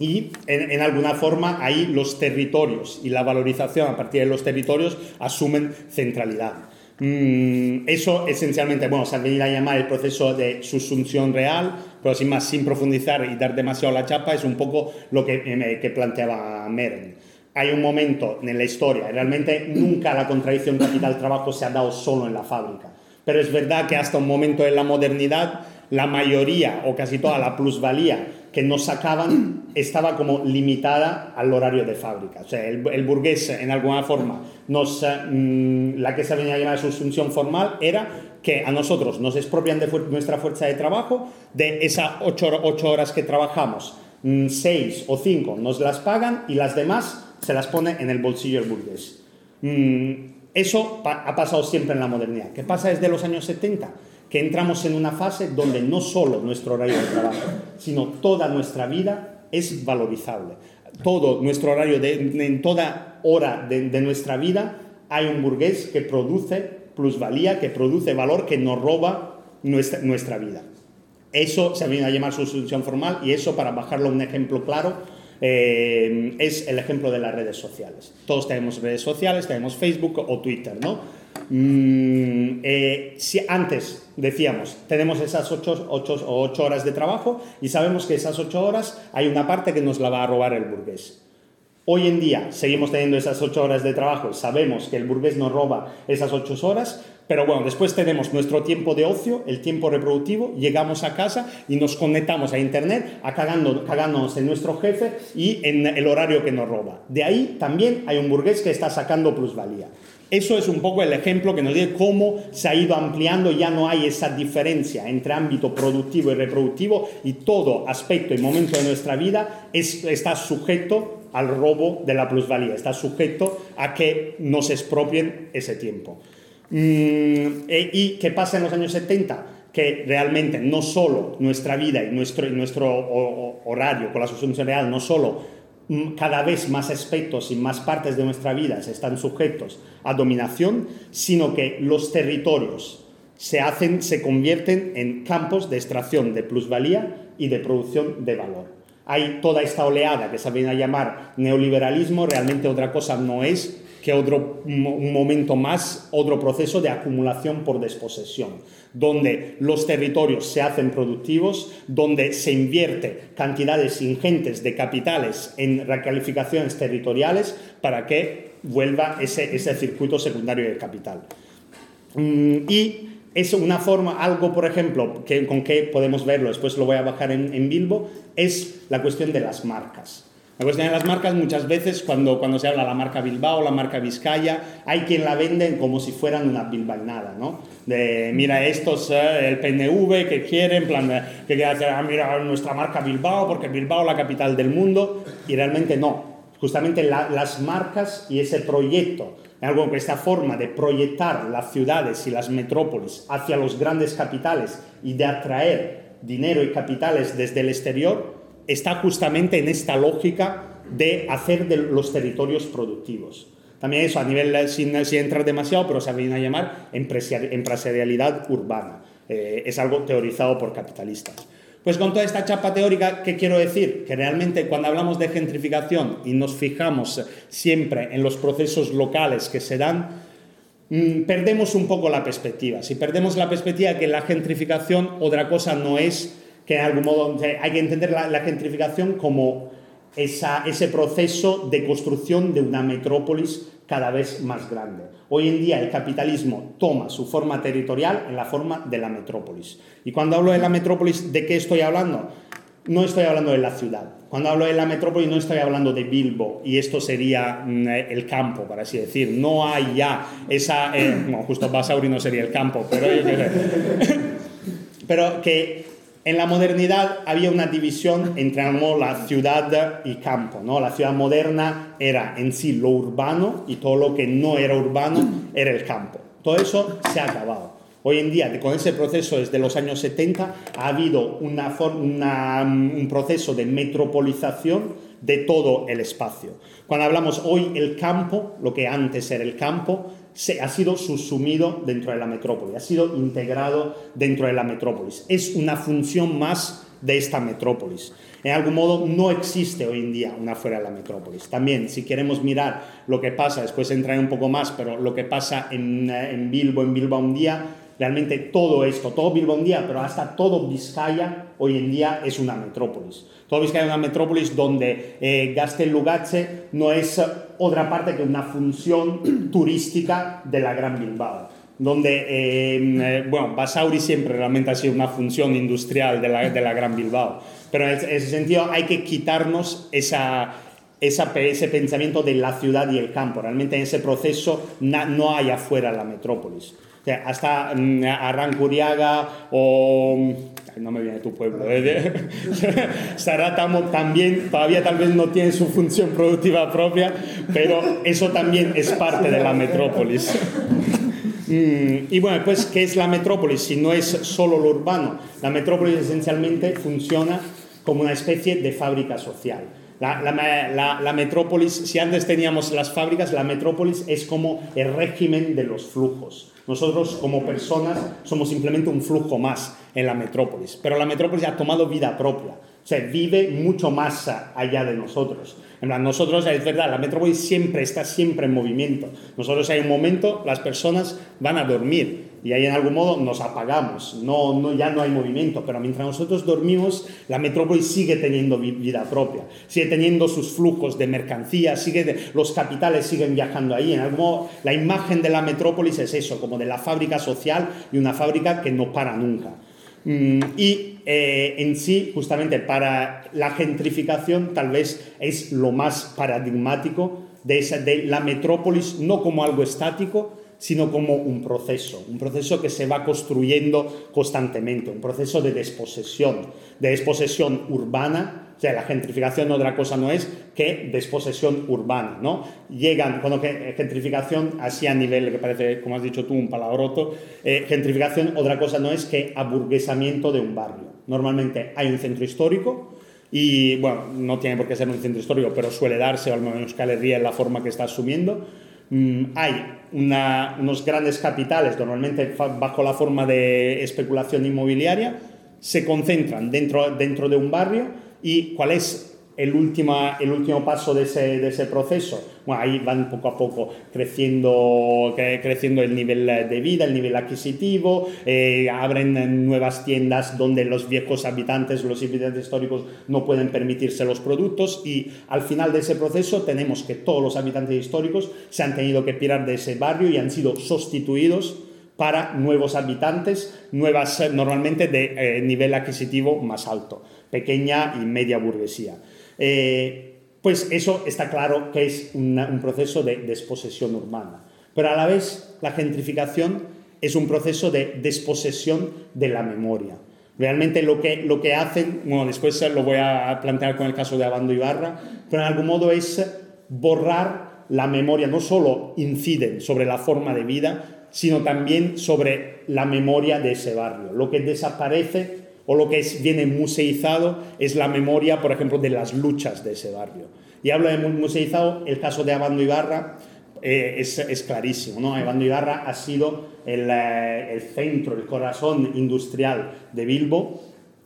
y en, alguna forma ahí los territorios y la valorización a partir de los territorios asumen centralidad. Mm, eso esencialmente, bueno, se ha venido a llamar el proceso de subsunción real, pero sin más, sin profundizar y dar demasiado la chapa, es un poco lo que, que planteaba Meren. hay un momento en la historia, realmente nunca la contradicción capital-trabajo se ha dado solo en la fábrica, pero es verdad que hasta un momento en la modernidad la mayoría o casi toda la plusvalía que nos sacaban estaba como limitada al horario de fábrica. O sea, el, burgués, en alguna forma, nos, mm, la que se venía a llamar su función formal era que a nosotros nos expropian de nuestra fuerza de trabajo, de esas ocho, horas que trabajamos, mm, seis o cinco nos las pagan y las demás se las pone en el bolsillo el burgués. Mm, eso ha pasado siempre en la modernidad. ¿Qué pasa desde los años 70? Que entramos en una fase donde no solo nuestro horario de trabajo, sino toda nuestra vida es valorizable. Todo nuestro horario, de, en toda hora de, nuestra vida, hay un burgués que produce plusvalía, que produce valor, que nos roba nuestra, vida. Eso se viene a llamar sustitución formal y eso, para bajarlo a un ejemplo claro, eh, es el ejemplo de las redes sociales. Todos tenemos redes sociales, tenemos Facebook o Twitter, ¿no? Mm, eh, si antes decíamos, tenemos esas 8 ocho, ocho, horas de trabajo y sabemos que esas 8 horas hay una parte que nos la va a robar el burgués. Hoy en día seguimos teniendo esas 8 horas de trabajo sabemos que el burgués nos roba esas 8 horas, pero bueno, después tenemos nuestro tiempo de ocio, el tiempo reproductivo, llegamos a casa y nos conectamos a Internet a cagándonos en nuestro jefe y en el horario que nos roba. De ahí también hay un burgués que está sacando plusvalía. Eso es un poco el ejemplo que nos dice cómo se ha ido ampliando, ya no hay esa diferencia entre ámbito productivo y reproductivo y todo aspecto y momento de nuestra vida está sujeto al robo de la plusvalía, está sujeto a que nos expropien ese tiempo. Mm, e, ¿Y qué pasa en los años 70? Que realmente no solo nuestra vida y nuestro, nuestro horario con la sustitución real, no solo cada vez más aspectos y más partes de nuestra vida se están sujetos a dominación, sino que los territorios se hacen, se convierten en campos de extracción de plusvalía y de producción de valor. Hay toda esta oleada que se viene a llamar neoliberalismo, realmente otra cosa no es que otro un momento más, otro proceso de acumulación por desposesión, donde los territorios se hacen productivos, donde se invierte cantidades ingentes de capitales en recalificaciones territoriales para que vuelva ese, ese circuito secundario de capital. Mm, y es una forma, algo por ejemplo, que, con que podemos verlo, después lo voy a bajar en, en Bilbo, es la cuestión de las marcas. La cuestión de las marcas, muchas veces cuando, cuando se habla de la marca Bilbao, la marca Vizcaya, hay quien la vende como si fueran una bilbainada, ¿no? De, mira, estos, eh, el PNV que quieren, plan, que quieren hacer, ah, mira, nuestra marca Bilbao, porque Bilbao es la capital del mundo, y realmente no. Justamente las marcas y ese proyecto, algo que esta forma de proyectar las ciudades y las metrópolis hacia los grandes capitales y de atraer dinero y capitales desde el exterior, está justamente en esta lógica de hacer de los territorios productivos. También eso a nivel, eh, sin, entrar demasiado, pero se viene a llamar empresarialidad urbana. Eh, es algo teorizado por capitalistas. Pues con toda esta chapa teórica, ¿qué quiero decir? Que realmente cuando hablamos de gentrificación y nos fijamos siempre en los procesos locales que se dan, mm, perdemos un poco la perspectiva. Si perdemos la perspectiva que la gentrificación otra cosa no es que en algún modo hay que entender la, gentrificación como ese proceso de construcción de una metrópolis cada vez más grande. Hoy en día el capitalismo toma su forma territorial en la forma de la metrópolis. Y cuando hablo de la metrópolis, ¿de qué estoy hablando? No estoy hablando de la ciudad. Cuando hablo de la metrópolis no estoy hablando de Bilbo y esto sería mm, el campo, por así decir. No hay ya esa... Eh, justo Basauri no sería el campo, pero... pero que en la modernidad había una división entre la ciudad y campo. ¿no? La ciudad moderna era en sí lo urbano y todo lo que no era urbano era el campo. Todo eso se ha acabado. Hoy en día, con ese proceso desde los años 70, ha habido un proceso de metropolización de todo el espacio. Cuando hablamos hoy el campo, lo que antes era el campo, se, ha sido subsumido dentro de la metrópoli, ha sido integrado dentro de la metrópolis. Es una función más de esta metrópolis. En algún modo no existe hoy en día una fuera de la metrópolis. También, si queremos mirar lo que pasa, después entraré un poco más, pero lo que pasa en, en Bilbo, en Bilbao un día, realmente todo esto, todo Bilbao un día, pero hasta todo Vizcaya hoy en día es una metrópolis. Todo Vizcaya es una metrópolis donde eh, Gastel-Lugache no es otra parte que una función turística de la Gran Bilbao donde, eh, bueno, Basauri siempre realmente ha sido una función industrial de la, de la Gran Bilbao, pero en ese sentido hay que quitarnos esa, esa, ese pensamiento de la ciudad y el campo. Realmente en ese proceso no hay afuera la metrópolis. O sea, hasta mm, Arrancuriaga o no me viene tu pueblo. ¿eh? Saratamo también, todavía tal vez no tiene su función productiva propia, pero eso también es parte de la metrópolis. Mm, y bueno, pues, ¿qué es la metrópolis? Si no es solo lo urbano, la metrópolis esencialmente funciona como una especie de fábrica social. La, la, la, metrópolis, si antes teníamos las fábricas, la metrópolis es como el régimen de los flujos. Nosotros como personas somos simplemente un flujo más en la metrópolis, pero la metrópolis ha tomado vida propia. O sea, vive mucho más allá de nosotros. En plan, nosotros, es verdad, la metrópolis siempre está siempre en movimiento. Nosotros hay un momento, las personas van a dormir y ahí en algún modo nos apagamos, no, no, ya no hay movimiento, pero mientras nosotros dormimos, la metrópolis sigue teniendo vida propia, sigue teniendo sus flujos de mercancías, sigue los capitales siguen viajando ahí. En algún modo, la imagen de la metrópolis es eso, como de la fábrica social y una fábrica que no para nunca. Mm, y eh, en sí, justamente para la gentrificación, tal vez es lo más paradigmático de, esa, de la metrópolis, no como algo estático, sino como un proceso, un proceso que se va construyendo constantemente, un proceso de desposesión, de desposesión urbana o sea, la gentrificación otra cosa no es que desposesión urbana, ¿no? Llegan, cuando gentrificación, así a nivel, que parece, como has dicho tú, un palabroto, eh, gentrificación otra cosa no es que aburguesamiento de un barrio. Normalmente hay un centro histórico, y bueno, no tiene por qué ser un centro histórico, pero suele darse, o al menos Euskal en la forma que está asumiendo. Mm, hay unos grandes capitales, normalmente bajo la forma de especulación inmobiliaria, se concentran dentro, dentro de un barrio ¿Y cuál es el, el último paso de ese, de ese, proceso? Bueno, ahí van poco a poco creciendo, creciendo el nivel de vida, el nivel adquisitivo, eh, abren nuevas tiendas donde los viejos habitantes, los habitantes históricos no pueden permitirse los productos y al final de ese proceso tenemos que todos los habitantes históricos se han tenido que pirar de ese barrio y han sido sustituidos para nuevos habitantes, nuevas normalmente de eh, nivel adquisitivo más alto pequeña y media burguesía. Eh, pues eso está claro que es un proceso de desposesión urbana. Pero a la vez la gentrificación es un proceso de desposesión de la memoria. Realmente lo que, lo que hacen, bueno, después lo voy a plantear con el caso de Abando Ibarra, pero en algún modo es borrar la memoria, no solo inciden sobre la forma de vida, sino también sobre la memoria de ese barrio. Lo que desaparece o lo que es, viene museizado es la memoria, por ejemplo, de las luchas de ese barrio. Y hablo de museizado, el caso de Abando Ibarra eh, es, clarísimo. ¿no? Abando Ibarra ha sido eh, el, centro, el corazón industrial de Bilbo.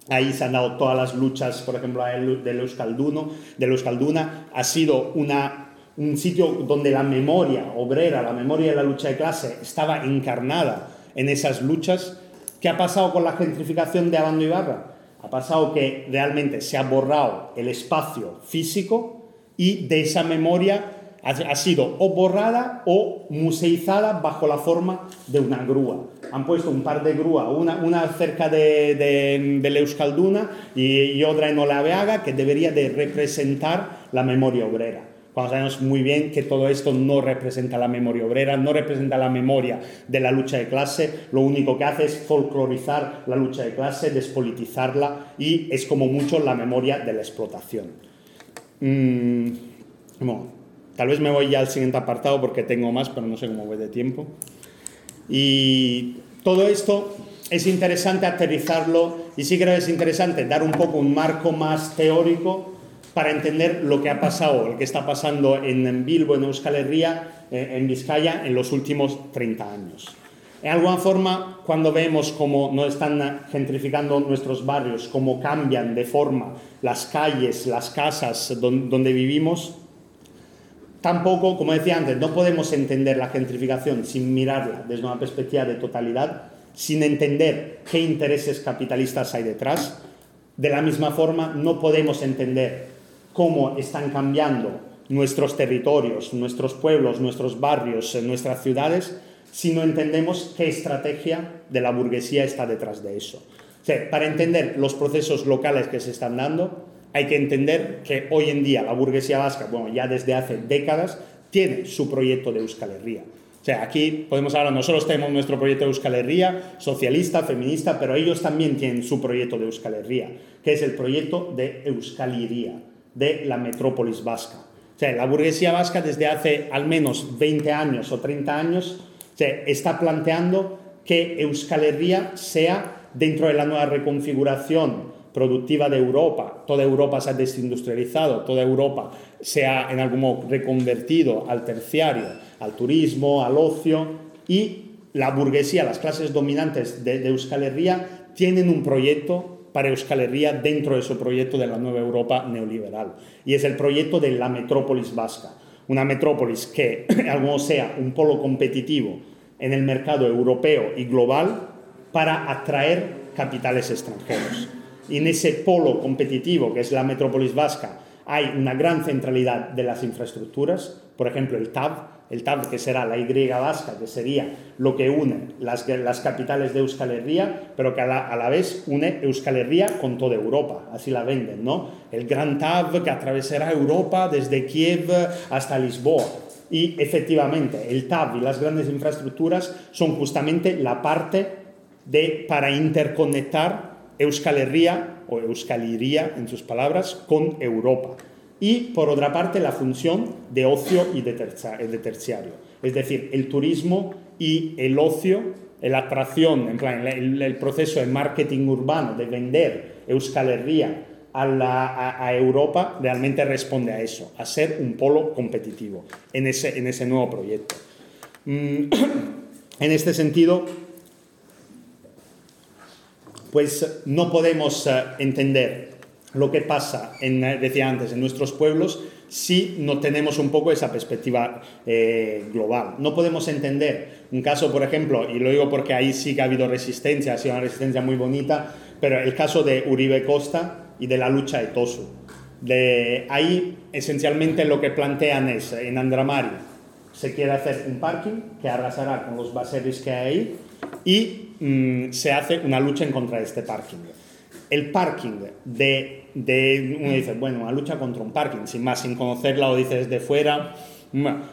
Ahí se han dado todas las luchas, por ejemplo, del Euskalduno, de Euskalduna. Ha sido un sitio donde la memoria obrera, la memoria de la lucha de clase estaba encarnada en esas luchas ¿Qué ha pasado con la gentrificación de Abando Ibarra? Ha pasado que realmente se ha borrado el espacio físico y de esa memoria ha, sido o borrada o museizada bajo la forma de una grúa. Han puesto un par de grúas, una, una cerca de, de, de Euskalduna y, y otra en Olaveaga, que debería de representar la memoria obrera cuando sabemos muy bien que todo esto no representa la memoria obrera, no representa la memoria de la lucha de clase, lo único que hace es folclorizar la lucha de clase, despolitizarla y es como mucho la memoria de la explotación. Mm, tal vez me voy ya al siguiente apartado porque tengo más, pero no sé cómo voy de tiempo. Y todo esto es interesante aterrizarlo y sí creo que es interesante dar un poco un marco más teórico para entender lo que ha pasado, lo que está pasando en Bilbo, en Euskal Herria, eh, en Vizcaya, en los últimos 30 años. En alguna forma, cuando vemos cómo no están gentrificando nuestros barrios, cómo cambian de forma las calles, las casas donde vivimos, tampoco, como decía antes, no podemos entender la gentrificación sin mirarla desde una perspectiva de totalidad sin entender qué intereses capitalistas hay detrás. De la misma forma, no podemos entender cómo están cambiando nuestros territorios, nuestros pueblos, nuestros barrios, nuestras ciudades, si no entendemos qué estrategia de la burguesía está detrás de eso. para entender los procesos locales que se están dando, hay que entender que hoy en día la burguesía vasca, bueno, ya desde hace décadas, tiene su proyecto de Euskal Herria. O sea, aquí podemos hablar, nosotros tenemos nuestro proyecto de Euskal Herria, socialista, feminista, pero ellos también tienen su proyecto de Euskal Herria, que es el proyecto de Euskal Iria, de la metrópolis vasca. O sea, la burguesía vasca desde hace al menos 20 años o 30 años está planteando que Euskal Herria sea, dentro de la nueva reconfiguración productiva de Europa, toda Europa se ha desindustrializado, toda Europa se ha en algún modo reconvertido al terciario, al turismo, al ocio, y la burguesía, las clases dominantes de, Euskal Herria tienen un proyecto para Euskal Herria dentro de su proyecto de la nueva Europa neoliberal, y es el proyecto de la metrópolis vasca, una metrópolis que, algo sea, un polo competitivo en el mercado europeo y global para atraer capitales extranjeros. En ese polo competitivo que es la metrópolis vasca hay una gran centralidad de las infraestructuras, por ejemplo el TAV, el TAV que será la Y vasca, que sería lo que une las, las capitales de Euskal Herria, pero que a la, vez une Euskal Herria con toda Europa, así la venden, ¿no? El gran TAV que atravesará Europa desde Kiev hasta Lisboa. Y efectivamente, el TAV y las grandes infraestructuras son justamente la parte de, para interconectar Euskal Herria o Euskaliría en sus palabras con Europa. Y por otra parte la función de ocio y de, terciario. Es decir, el turismo y el ocio, la atracción, en plan, el, proceso de marketing urbano, de vender Euskal Herria a, Europa, realmente responde a eso, a ser un polo competitivo en ese, en ese nuevo proyecto. Mm, en este sentido, pues no podemos eh, entender lo que pasa, en, eh, decía antes, en nuestros pueblos si no tenemos un poco esa perspectiva eh, global. No podemos entender un caso, por ejemplo, y lo digo porque ahí sí que ha habido resistencia, ha sido una resistencia muy bonita, pero el caso de Uribe Costa y de la lucha de Tosu. De ahí, esencialmente, lo que plantean es, en Andramari, se quiere hacer un parking que arrasará con los baseris que hay ahí y Mm, se hace una lucha en contra de este parking. El parking de, de, uno dice, bueno, una lucha contra un parking, sin más, sin conocerla o dice desde fuera,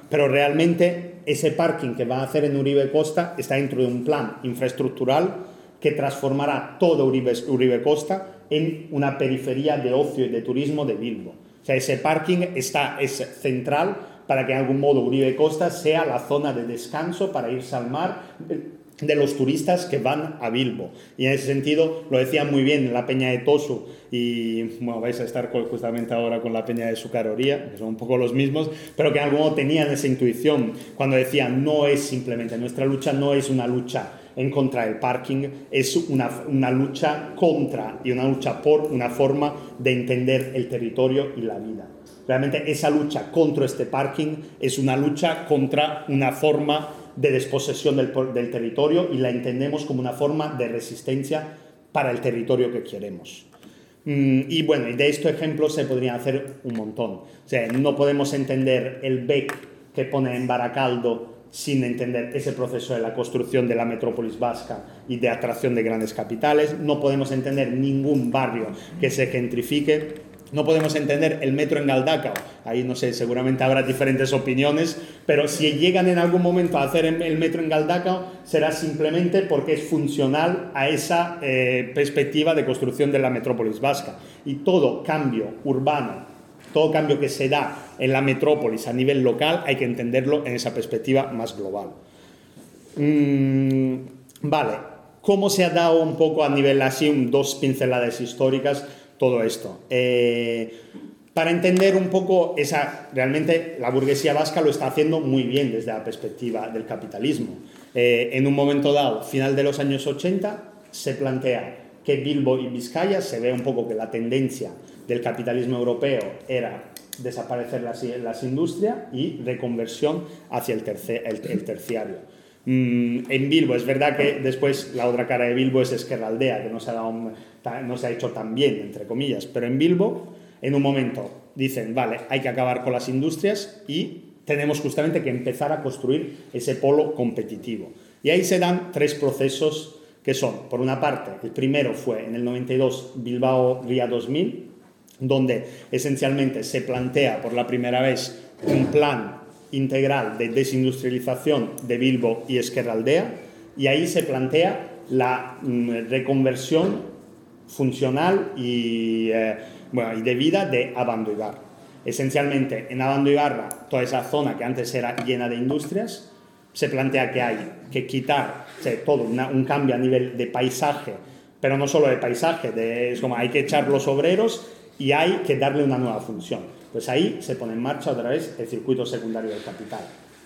pero realmente ese parking que va a hacer en Uribe Costa está dentro de un plan infraestructural que transformará todo Uribe, Uribe Costa en una periferia de ocio y de turismo de Bilbo. O sea, ese parking está, es central para que en algún modo Uribe Costa sea la zona de descanso para irse al mar de los turistas que van a Bilbo. Y en ese sentido lo decía muy bien la Peña de Tosu y bueno, vais a estar justamente ahora con la Peña de Sucaroría, que son un poco los mismos, pero que en algún tenían esa intuición cuando decían no es simplemente, nuestra lucha no es una lucha en contra del parking, es una, una lucha contra y una lucha por una forma de entender el territorio y la vida. Realmente esa lucha contra este parking es una lucha contra una forma de desposesión del, territorio y la entendemos como una forma de resistencia para el territorio que queremos. Mm, y bueno, y de estos ejemplos se podrían hacer un montón. O sea, no podemos entender el BEC que pone en Baracaldo sin entender ese proceso de la construcción de la metrópolis vasca y de atracción de grandes capitales. No podemos entender ningún barrio que se gentrifique no podemos entender el metro en Galdacao. Ahí no sé, seguramente habrá diferentes opiniones, pero si llegan en algún momento a hacer el metro en Galdacao, será simplemente porque es funcional a esa eh, perspectiva de construcción de la metrópolis vasca. Y todo cambio urbano, todo cambio que se da en la metrópolis a nivel local, hay que entenderlo en esa perspectiva más global. Mm, vale, ¿cómo se ha dado un poco a nivel así, dos pinceladas históricas? Todo esto. Eh, para entender un poco esa, realmente la burguesía vasca lo está haciendo muy bien desde la perspectiva del capitalismo. Eh, en un momento dado, final de los años 80, se plantea que Bilbo y Vizcaya se ve un poco que la tendencia del capitalismo europeo era desaparecer las, industrias y reconversión hacia el, terciario. Mm, en Bilbo es verdad que después la otra cara de Bilbo es Esquerra Aldea, que no se ha, no se ha hecho tan bien, entre comillas, pero en Bilbo en un momento dicen, vale, hay que acabar con las industrias y tenemos justamente que empezar a construir ese polo competitivo. Y ahí se dan tres procesos que son, por una parte, el primero fue en el 92 Bilbao Ría 2000, donde esencialmente se plantea por la primera vez un plan integral de desindustrialización de Bilbo y Esquerraldea, y ahí se plantea la mm, reconversión funcional y, eh, bueno, y de vida de Abando Esencialmente, en Abando toda esa zona que antes era llena de industrias, se plantea que hay que quitar todo un cambio a nivel de paisaje, pero no solo de paisaje, de, es como hay que echar los obreros y hay que darle una nueva función. Pues ahí se pone en marcha otra vez el circuito secundario del capital.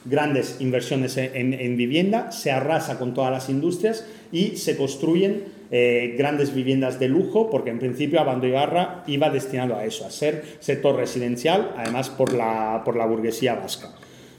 Grandes inversiones en, vivienda, se arrasa con todas las industrias y se construyen eh, grandes viviendas de lujo, porque en principio Abando Ibarra iba destinado a eso, a ser sector residencial, además por la, por la burguesía vasca.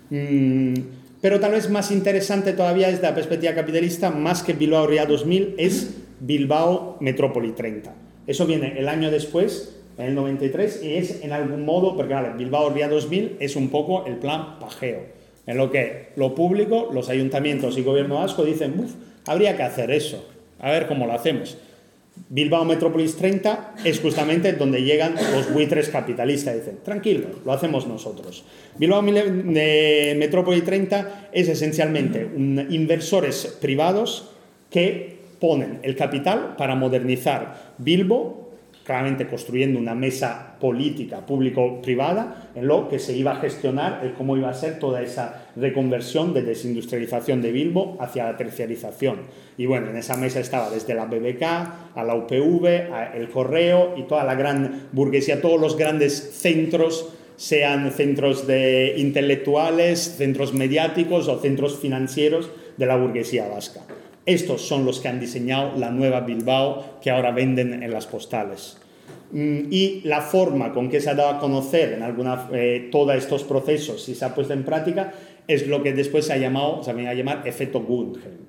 Mm, pero tal vez más interesante todavía desde la perspectiva capitalista, más que Bilbao Ría 2000, es Bilbao Metrópoli 30. Eso viene el año después, en el 93, y es en algún modo, porque vale, Bilbao Ría 2000 es un poco el plan pajeo, en lo que lo público, los ayuntamientos y gobierno vasco dicen, uff, habría que hacer eso, a ver cómo lo hacemos. Bilbao Metrópolis 30 es justamente donde llegan los buitres capitalistas. Dicen, tranquilo, lo hacemos nosotros. Bilbao Metrópolis 30 es esencialmente inversores privados que ponen el capital para modernizar Bilbo claramente construyendo una mesa política público-privada en lo que se iba a gestionar el cómo iba a ser toda esa reconversión de desindustrialización de Bilbo hacia la terciarización. Y bueno, en esa mesa estaba desde la BBK a la UPV, a el Correo y toda la gran burguesía, todos los grandes centros sean centros de intelectuales, centros mediáticos o centros financieros de la burguesía vasca. Estos son los que han diseñado la nueva Bilbao que ahora venden en las postales. Mm, y la forma con que se ha dado a conocer en alguna, eh, todos estos procesos y se ha puesto en práctica es lo que después se ha llamado, se a llamar efecto Guggenheim.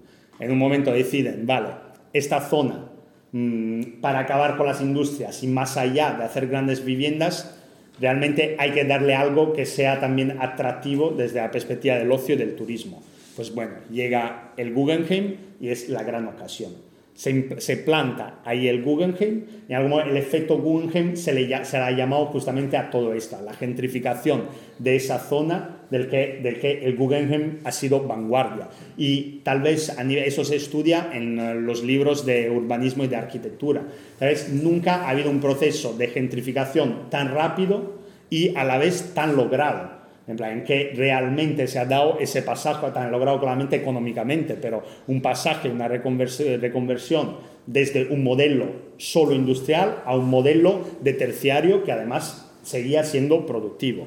En un momento deciden, vale, esta zona mm, para acabar con las industrias y más allá de hacer grandes viviendas, realmente hay que darle algo que sea también atractivo desde la perspectiva del ocio y del turismo. Pues bueno, llega el Guggenheim y es la gran ocasión. Se, planta ahí el Guggenheim y el efecto Guggenheim se le, se ha llamado justamente a todo esto, la gentrificación de esa zona del que, del que el Guggenheim ha sido vanguardia. Y tal vez a nivel, eso se estudia en eh, los libros de urbanismo y de arquitectura. Tal vez nunca ha habido un proceso de gentrificación tan rápido y a la vez tan logrado en plan, que realmente se ha dado ese pasaje, tan logrado claramente económicamente, pero un pasaje, una reconversión desde un modelo solo industrial a un modelo de terciario que además seguía siendo productivo.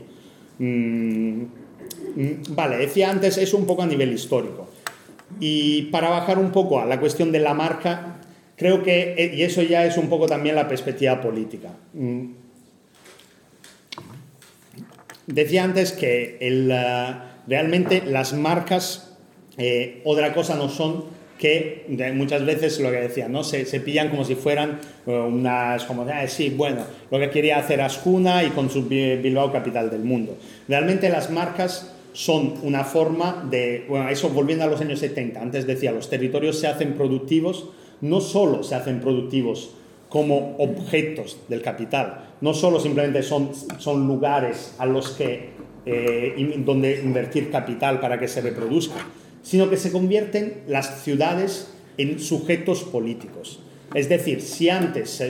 Mm, mm, vale, decía antes eso un poco a nivel histórico. Y para bajar un poco a la cuestión de la marca, creo que, eh, y eso ya es un poco también la perspectiva política. Mm, Decía antes que eh, realmente las marcas eh, otra cosa no son que muchas veces lo que decía, ¿no? Se, pillan como si fueran eh, unas, como, ah, sí, bueno, lo que quería hacer Ascuna y con su Bilbao capital del mundo. Realmente las marcas son una forma de, bueno, eso volviendo a los años 70, antes decía, los territorios se hacen productivos, no solo se hacen productivos como objetos del capital. No solo simplemente son, son lugares a los que, eh, donde invertir capital para que se reproduzca, sino que se convierten las ciudades en sujetos políticos. Es decir, si antes,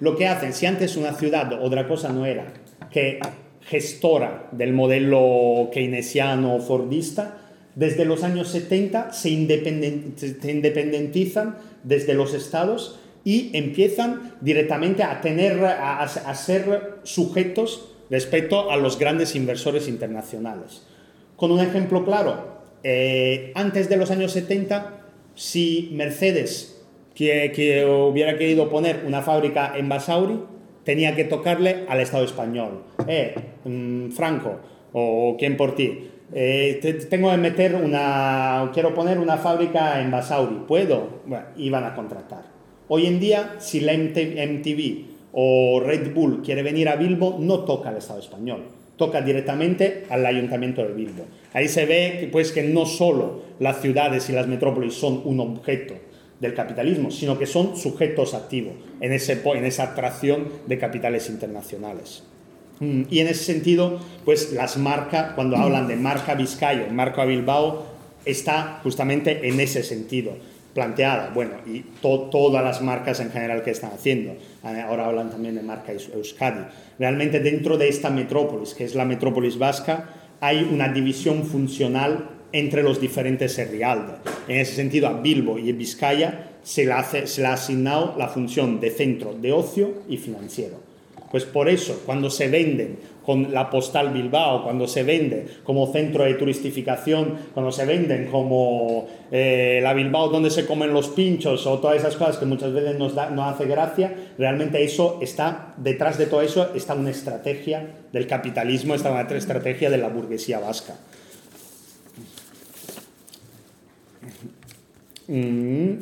lo que hacen, si antes una ciudad otra cosa no era que gestora del modelo keynesiano fordista, desde los años 70 se, independentizan desde los estados y empiezan directamente a, tener, a, ser sujetos respecto a los grandes inversores internacionales. Con un ejemplo claro, eh, antes de los años 70, si Mercedes que, hubiera querido poner una fábrica en Basauri, tenía que tocarle al Estado español. Eh, mm, Franco, o quién por ti. Eh, tengo que meter una, quiero poner una fábrica en Basauri, ¿puedo? Bueno, iban a contratar. Hoy en día, si la MTV o Red Bull quiere venir a Bilbo, no toca al Estado español, toca directamente al Ayuntamiento de Bilbo. Ahí se ve que, pues, que no solo las ciudades y las metrópolis son un objeto del capitalismo, sino que son sujetos activos en, esa atracción de capitales internacionales. Mm, y en ese sentido, pues las marcas, cuando hablan de marca Vizcaya, marca Bilbao, está justamente en ese sentido planteada. Bueno, y todas las marcas en general que están haciendo. Eh, ahora hablan también de marca Euskadi. Realmente dentro de esta metrópolis, que es la metrópolis vasca, hay una división funcional entre los diferentes herrialdes. En ese sentido, a Bilbo y a Vizcaya se se le ha asignado la función de centro de ocio y financiero. Pues por eso, cuando se venden con la postal Bilbao, cuando se vende como centro de turistificación, cuando se venden como eh, la Bilbao donde se comen los pinchos o todas esas cosas que muchas veces nos, da, no hace gracia, realmente eso está, detrás de todo eso está una estrategia del capitalismo, está una estrategia de la burguesía vasca. Mm.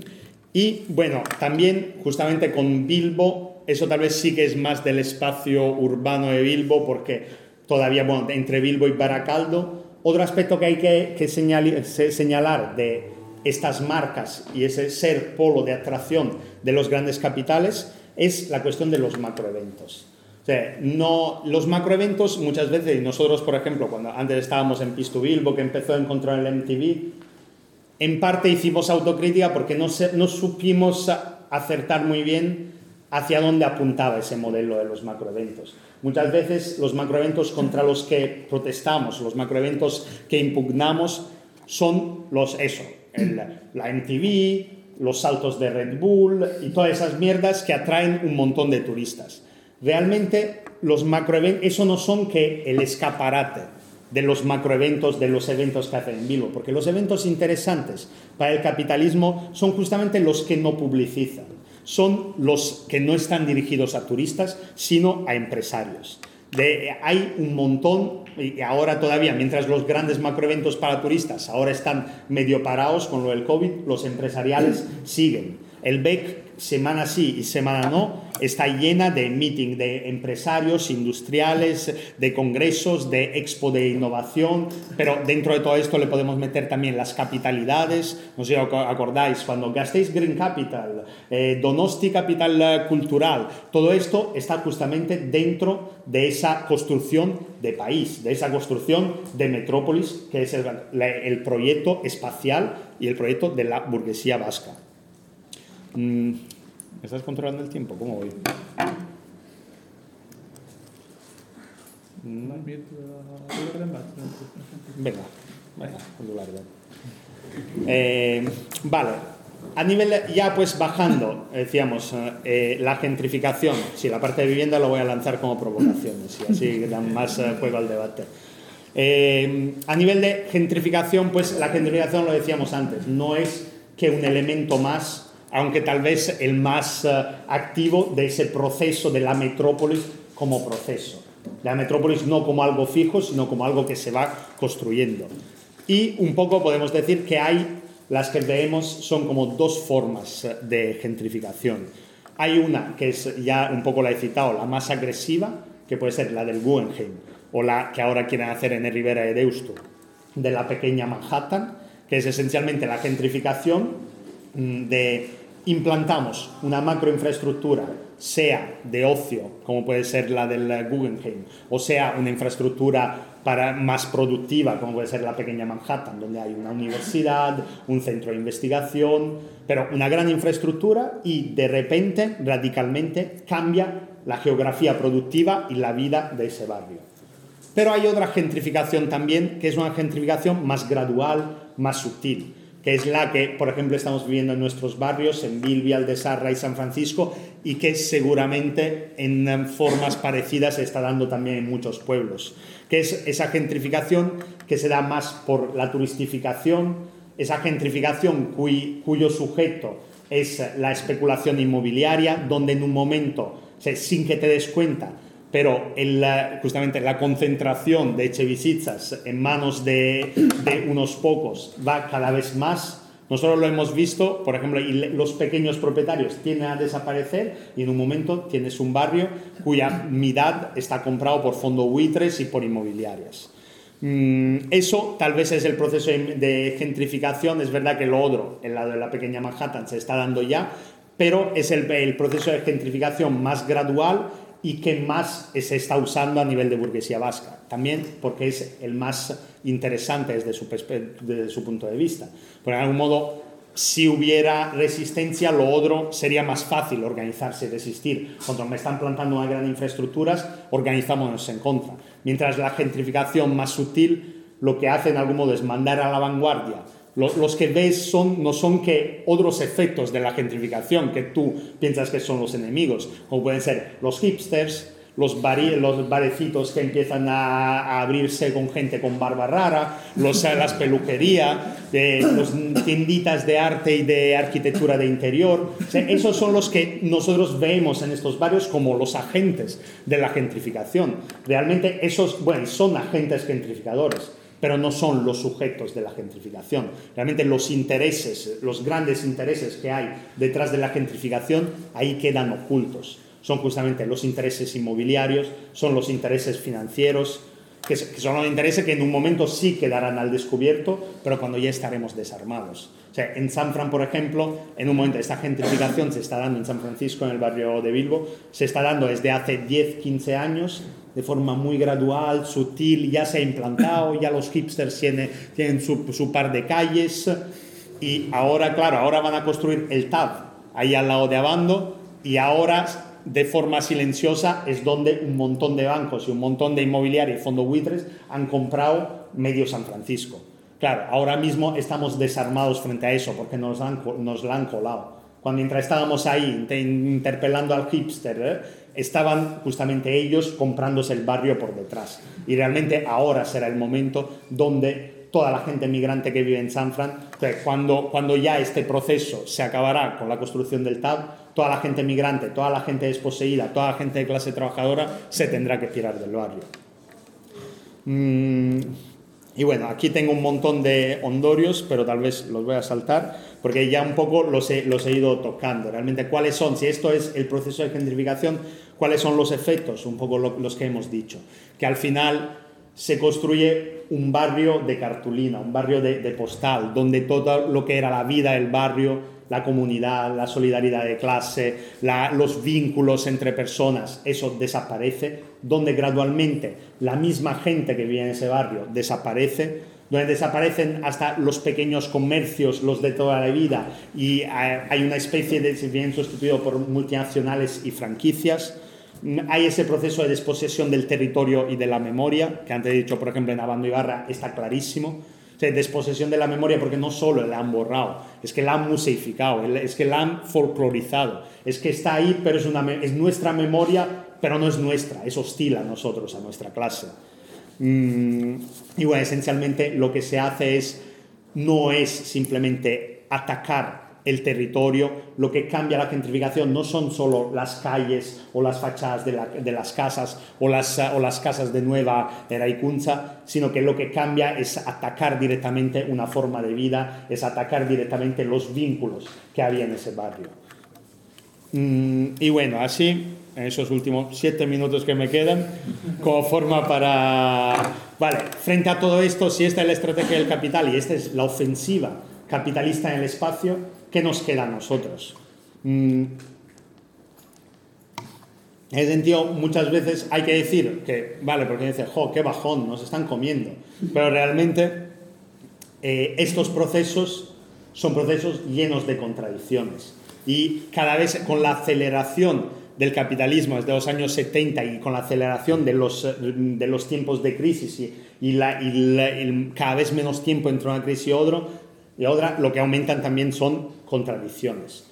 Y bueno, también justamente con Bilbo eso tal vez sí que es más del espacio urbano de Bilbo, porque todavía, bueno, entre Bilbo y Baracaldo. Otro aspecto que hay que, señalar de estas marcas y ese ser polo de atracción de los grandes capitales es la cuestión de los macroeventos. No, los macroeventos muchas veces, y nosotros, por ejemplo, cuando antes estábamos en Pisto Bilbo, que empezó a encontrar el MTV, en parte hicimos autocrítica porque no, no supimos acertar muy bien hacia dónde apuntaba ese modelo de los macroeventos. Muchas veces los macroeventos contra los que protestamos, los macroeventos que impugnamos, son los eso, la MTV, los saltos de Red Bull y todas esas mierdas que atraen un montón de turistas. Realmente los macroeventos, eso no son que el escaparate de los macroeventos, de los eventos que hacen en vivo, porque los eventos interesantes para el capitalismo son justamente los que no publicizan son los que no están dirigidos a turistas, sino a empresarios. hay un montón, y ahora todavía, mientras los grandes macroeventos para turistas ahora están medio parados con lo del COVID, los empresariales siguen. El BEC, semana sí y semana no, está llena de meeting de empresarios, industriales, de congresos, de expo de innovación, pero dentro de todo esto le podemos meter también las capitalidades, no sé si acordáis, cuando gastéis Green Capital, eh, Donosti Capital Cultural, todo esto está justamente dentro de esa construcción de país, de esa construcción de metrópolis, que es el proyecto espacial y el proyecto de la burguesía vasca. Mm, ¿Estás controlando el tiempo? ¿Cómo voy? Venga, eh, vale, a nivel, ya pues bajando, decíamos, eh, la gentrificación, sí, la parte de vivienda lo voy a lanzar como provocaciones y así dan más eh, juego al debate. a nivel de gentrificación, pues la gentrificación, lo decíamos antes, no es que un elemento más aunque tal vez el más eh, activo de ese proceso de la metrópolis como proceso. La metrópolis no como algo fijo, sino como algo que se va construyendo. Y un poco podemos decir que hay, las que vemos son como dos formas eh, de gentrificación. Hay una que es ya un poco la he citado, la más agresiva, que puede ser la del Guggenheim, o la que ahora quieren hacer en el Ribera de Deusto, de la pequeña Manhattan, que es esencialmente la gentrificación mm, de implantamos una macroinfraestructura, sea de ocio, como puede ser la del Guggenheim, o sea una infraestructura para, más productiva, como puede ser la pequeña Manhattan, donde hay una universidad, un centro de investigación, pero una gran infraestructura y de repente, radicalmente, cambia la geografía productiva y la vida de ese barrio. Pero hay otra gentrificación también, que es una gentrificación más gradual, más sutil que es la que, por ejemplo, estamos viviendo en nuestros barrios, en Bilbi, Aldesarra y San Francisco, y que seguramente en formas parecidas se está dando también en muchos pueblos, que es esa gentrificación que se da más por la turistificación, esa gentrificación cuyo sujeto es la especulación inmobiliaria, donde en un momento, sin que te des cuenta, pero justamente la concentración de Echevisitas en manos de, de unos pocos va cada vez más nosotros lo hemos visto, por ejemplo, los pequeños propietarios tienden a desaparecer y en un momento tienes un barrio cuya mitad está comprado por fondos buitres y por inmobiliarias. Mm, eso tal vez es el proceso de gentrificación, es verdad que lo otro, el lado de la pequeña Manhattan, se está dando ya, pero es el, el proceso de gentrificación más gradual y que más se está usando a nivel de burguesía vasca. También porque es el más interesante desde su, punto de vista. Por algún modo, si hubiera resistencia, lo otro sería más fácil organizarse y resistir. Cuando me están plantando una gran infraestructuras, organizámonos en contra. Mientras la gentrificación más sutil, lo que hace en algún modo es mandar a la vanguardia los, que ves son, no son que otros efectos de la gentrificación que tú piensas que son los enemigos, como pueden ser los hipsters, los, los barecitos que empiezan a, abrirse con gente con barba rara, los, las peluquerías, de, los tienditas de arte y de arquitectura de interior. esos son los que nosotros vemos en estos barrios como los agentes de la gentrificación. Realmente esos, bueno, son agentes gentrificadores pero no son los sujetos de la gentrificación. Realmente los intereses, los grandes intereses que hay detrás de la gentrificación, ahí quedan ocultos. Son justamente los intereses inmobiliarios, son los intereses financieros, que son los intereses que en un momento sí quedarán al descubierto, pero cuando ya estaremos desarmados. O sea, en San Fran, por ejemplo, en un momento esta gentrificación se está dando en San Francisco, en el barrio de Bilbo, se está dando desde hace 10, 15 años, de forma muy gradual, sutil, ya se ha implantado, ya los hipsters tienen, tienen su, par de calles y ahora, claro, ahora van a construir el TAB ahí al lado de Abando y ahora de forma silenciosa es donde un montón de bancos y un montón de inmobiliarios y fondos buitres han comprado medio San Francisco. Claro, ahora mismo estamos desarmados frente a eso porque nos, han, nos la han colado. Cuando mientras estábamos ahí interpelando al hipster, ¿eh? Estaban justamente ellos comprándose el barrio por detrás. Y realmente ahora será el momento donde toda la gente migrante que vive en San Fran, cuando, cuando ya este proceso se acabará con la construcción del TAB, toda la gente migrante, toda la gente desposeída, toda la gente de clase trabajadora se tendrá que tirar del barrio. Mm, y bueno, aquí tengo un montón de ondorios, pero tal vez los voy a saltar, porque ya un poco los he, los he ido tocando. Realmente, ¿cuáles son? Si esto es el proceso de gentrificación, ¿cuáles son los efectos? Un poco los que hemos dicho. Que al final se construye un barrio de cartulina, un barrio de, de postal, donde todo lo que era la vida del barrio la comunidad, la solidaridad de clase, los vínculos entre personas, eso desaparece, donde gradualmente la misma gente que vive en ese barrio desaparece, donde desaparecen hasta los pequeños comercios, los de toda la vida, y hay una especie de bien sustituido por multinacionales y franquicias. Hay ese proceso de desposesión del territorio y de la memoria, que antes he dicho, por ejemplo, en Abando y Barra está clarísimo desposesión de la memoria porque no solo la han borrado, es que la han museificado, es que la han folclorizado, es que está ahí, pero es, es nuestra memoria, pero no es nuestra, es hostil a nosotros, a nuestra clase. Mm, y bueno, esencialmente lo que se hace es, no es simplemente atacar el territorio, lo que cambia la gentrificación no son solo las calles o las fachadas de, las casas o las, o las, casas de Nueva Eraicunza, sino que lo que cambia es atacar directamente una forma de vida, es atacar directamente los vínculos que había en ese barrio. Mm, y bueno, así, en esos últimos siete minutos que me quedan, como forma para... Vale, frente a todo esto, si esta es la estrategia del capital y esta es la ofensiva capitalista en el espacio, ¿qué nos queda a nosotros? Mm. En ese sentido, muchas veces hay que decir que, vale, porque dice, jo, qué bajón, nos están comiendo. Pero realmente eh, estos procesos son procesos llenos de contradicciones. Y cada vez con la aceleración del capitalismo desde los años 70 y con la aceleración de los, de los tiempos de crisis y, y, la, y cada vez menos tiempo entre una crisis y otra, y otra, lo que aumentan también son contradicciones.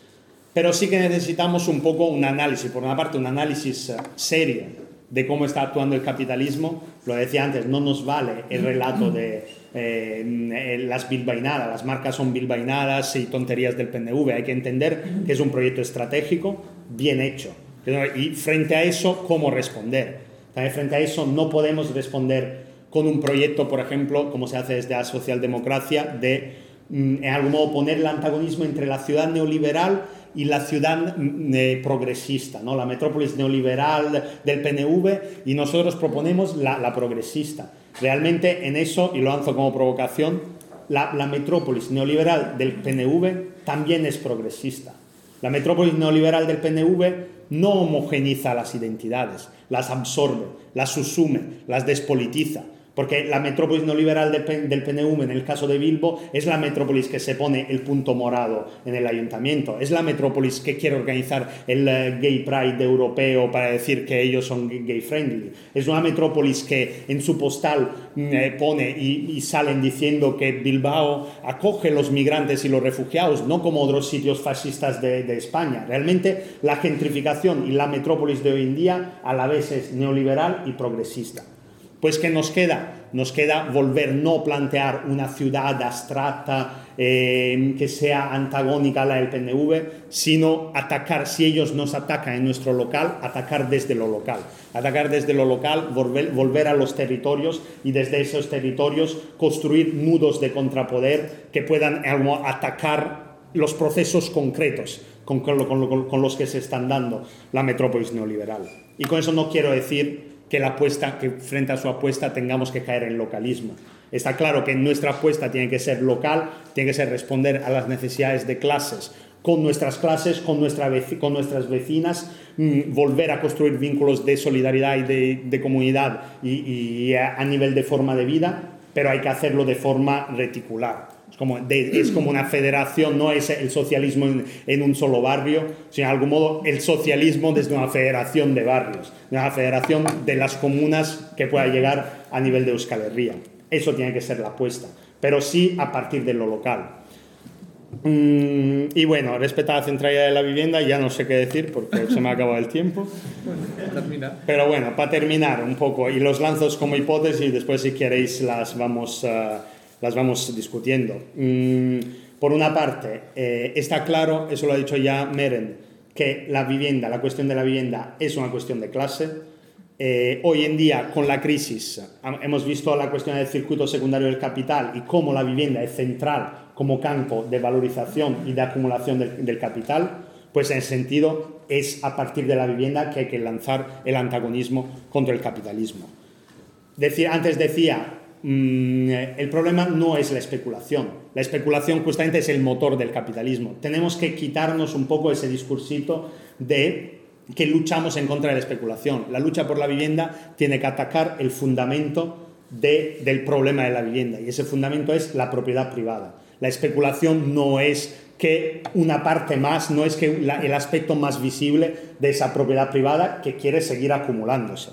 Pero sí que necesitamos un poco un análisis, por una parte un análisis eh, serio de cómo está actuando el capitalismo. Lo decía antes, no nos vale el relato de eh, las bilbainadas, las marcas son bilbainadas y tonterías del PNV. Hay que entender que es un proyecto estratégico bien hecho. Y frente a eso, ¿cómo responder? También frente a eso no podemos responder con un proyecto, por ejemplo, como se hace desde la socialdemocracia, de en algún modo poner el antagonismo entre la ciudad neoliberal y la ciudad mm, eh, progresista, ¿no? la metrópolis neoliberal del PNV y nosotros proponemos la, progresista. Realmente en eso, y lo lanzo como provocación, la, la metrópolis neoliberal del PNV también es progresista. La metrópolis neoliberal del PNV no homogeniza las identidades, las absorbe, las susume, las despolitiza, porque la metrópolis neoliberal del, del PNV, en el caso de Bilbo, es la metrópolis que se pone el punto morado en el ayuntamiento. Es la metrópolis que quiere organizar el eh, Gay Pride europeo para decir que ellos son gay friendly. Es una metrópolis que en su postal mm, eh, pone y, salen diciendo que Bilbao acoge los migrantes y los refugiados, no como otros sitios fascistas de España. Realmente la gentrificación y la metrópolis de hoy en día a la vez es neoliberal y progresista. Pues ¿qué nos queda? Nos queda volver no plantear una ciudad abstracta eh, que sea antagónica a la del PNV, sino atacar, si ellos nos atacan en nuestro local, atacar desde lo local. Atacar desde lo local, volver, volver a los territorios y desde esos territorios construir nudos de contrapoder que puedan atacar los procesos concretos con, con los que se están dando la metrópolis neoliberal. Y con eso no quiero decir que la apuesta, que frente a su apuesta tengamos que caer en localismo. Está claro que nuestra apuesta tiene que ser local, tiene que ser responder a las necesidades de clases, con nuestras clases, con, nuestra, con nuestras vecinas, mm, volver a construir vínculos de solidaridad y de, comunidad y, a nivel de forma de vida, pero hay que hacerlo de forma reticular. Es como, es como una federación, no es el socialismo en, un solo barrio, sino de algún modo el socialismo desde una federación de barrios, una federación de las comunas que pueda llegar a nivel de Euskal Herria. Eso tiene que ser la apuesta, pero sí a partir de lo local. Mm, y bueno, respecto a la centralidad de la vivienda, ya no sé qué decir porque se me ha acabado el tiempo. Pero bueno, para terminar un poco, y los lanzos como hipótesis, después si queréis las vamos... a las vamos discutiendo. Mm, por una parte, eh, está claro, eso lo ha dicho ya Meren, que la vivienda, la cuestión de la vivienda es una cuestión de clase. Eh, hoy en día, con la crisis, hemos visto la cuestión del circuito secundario del capital y cómo la vivienda es central como campo de valorización y de acumulación del, del capital, pues en ese sentido es a partir de la vivienda que hay que lanzar el antagonismo contra el capitalismo. Decía, antes decía, Mm, el problema no es la especulación. La especulación justamente es el motor del capitalismo. Tenemos que quitarnos un poco ese discursito de que luchamos en contra de la especulación. La lucha por la vivienda tiene que atacar el fundamento del problema de la vivienda y ese fundamento es la propiedad privada. La especulación no es que una parte más, no es que el aspecto más visible de esa propiedad privada que quiere seguir acumulándose.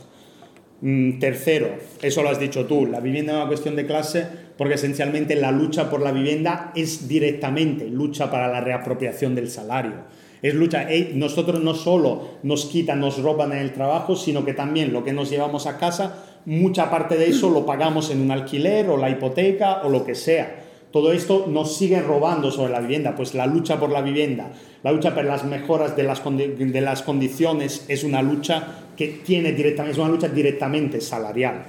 Mm, tercero, eso lo has dicho tú, la vivienda es una cuestión de clase porque esencialmente la lucha por la vivienda es directamente lucha para la reapropiación del salario. Es lucha, nosotros no solo nos quitan, nos roban en el trabajo, sino que también lo que nos llevamos a casa, mucha parte de eso lo pagamos en un alquiler o la hipoteca o lo que sea. Todo esto nos sigue robando sobre la vivienda, pues la lucha por la vivienda, la lucha por las mejoras de las, de las condiciones es una lucha que tiene directamente, una lucha directamente salarial.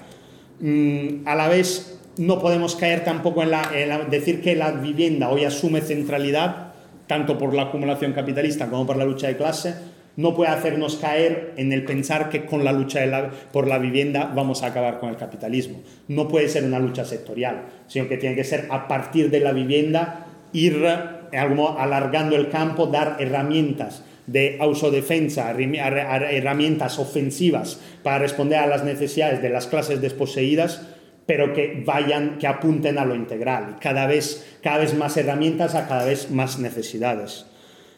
Mm, a la vez, no podemos caer tampoco en, la, decir que la vivienda hoy asume centralidad, tanto por la acumulación capitalista como por la lucha de clase, no puede hacernos caer en el pensar que con la lucha por la vivienda vamos a acabar con el capitalismo. No puede ser una lucha sectorial, sino que tiene que ser a partir de la vivienda ir alargando el campo, dar herramientas de autodefensa, herramientas ofensivas para responder a las necesidades de las clases desposeídas, pero que vayan, que apunten a lo integral, cada vez, cada vez más herramientas a cada vez más necesidades.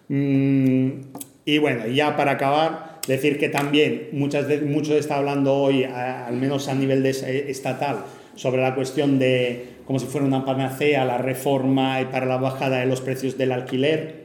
Mm, y bueno, ya para acabar, decir que también muchas de, mucho está hablando hoy, al menos a nivel de, estatal, sobre la cuestión de como si fuera una panacea la reforma y para la bajada de los precios del alquiler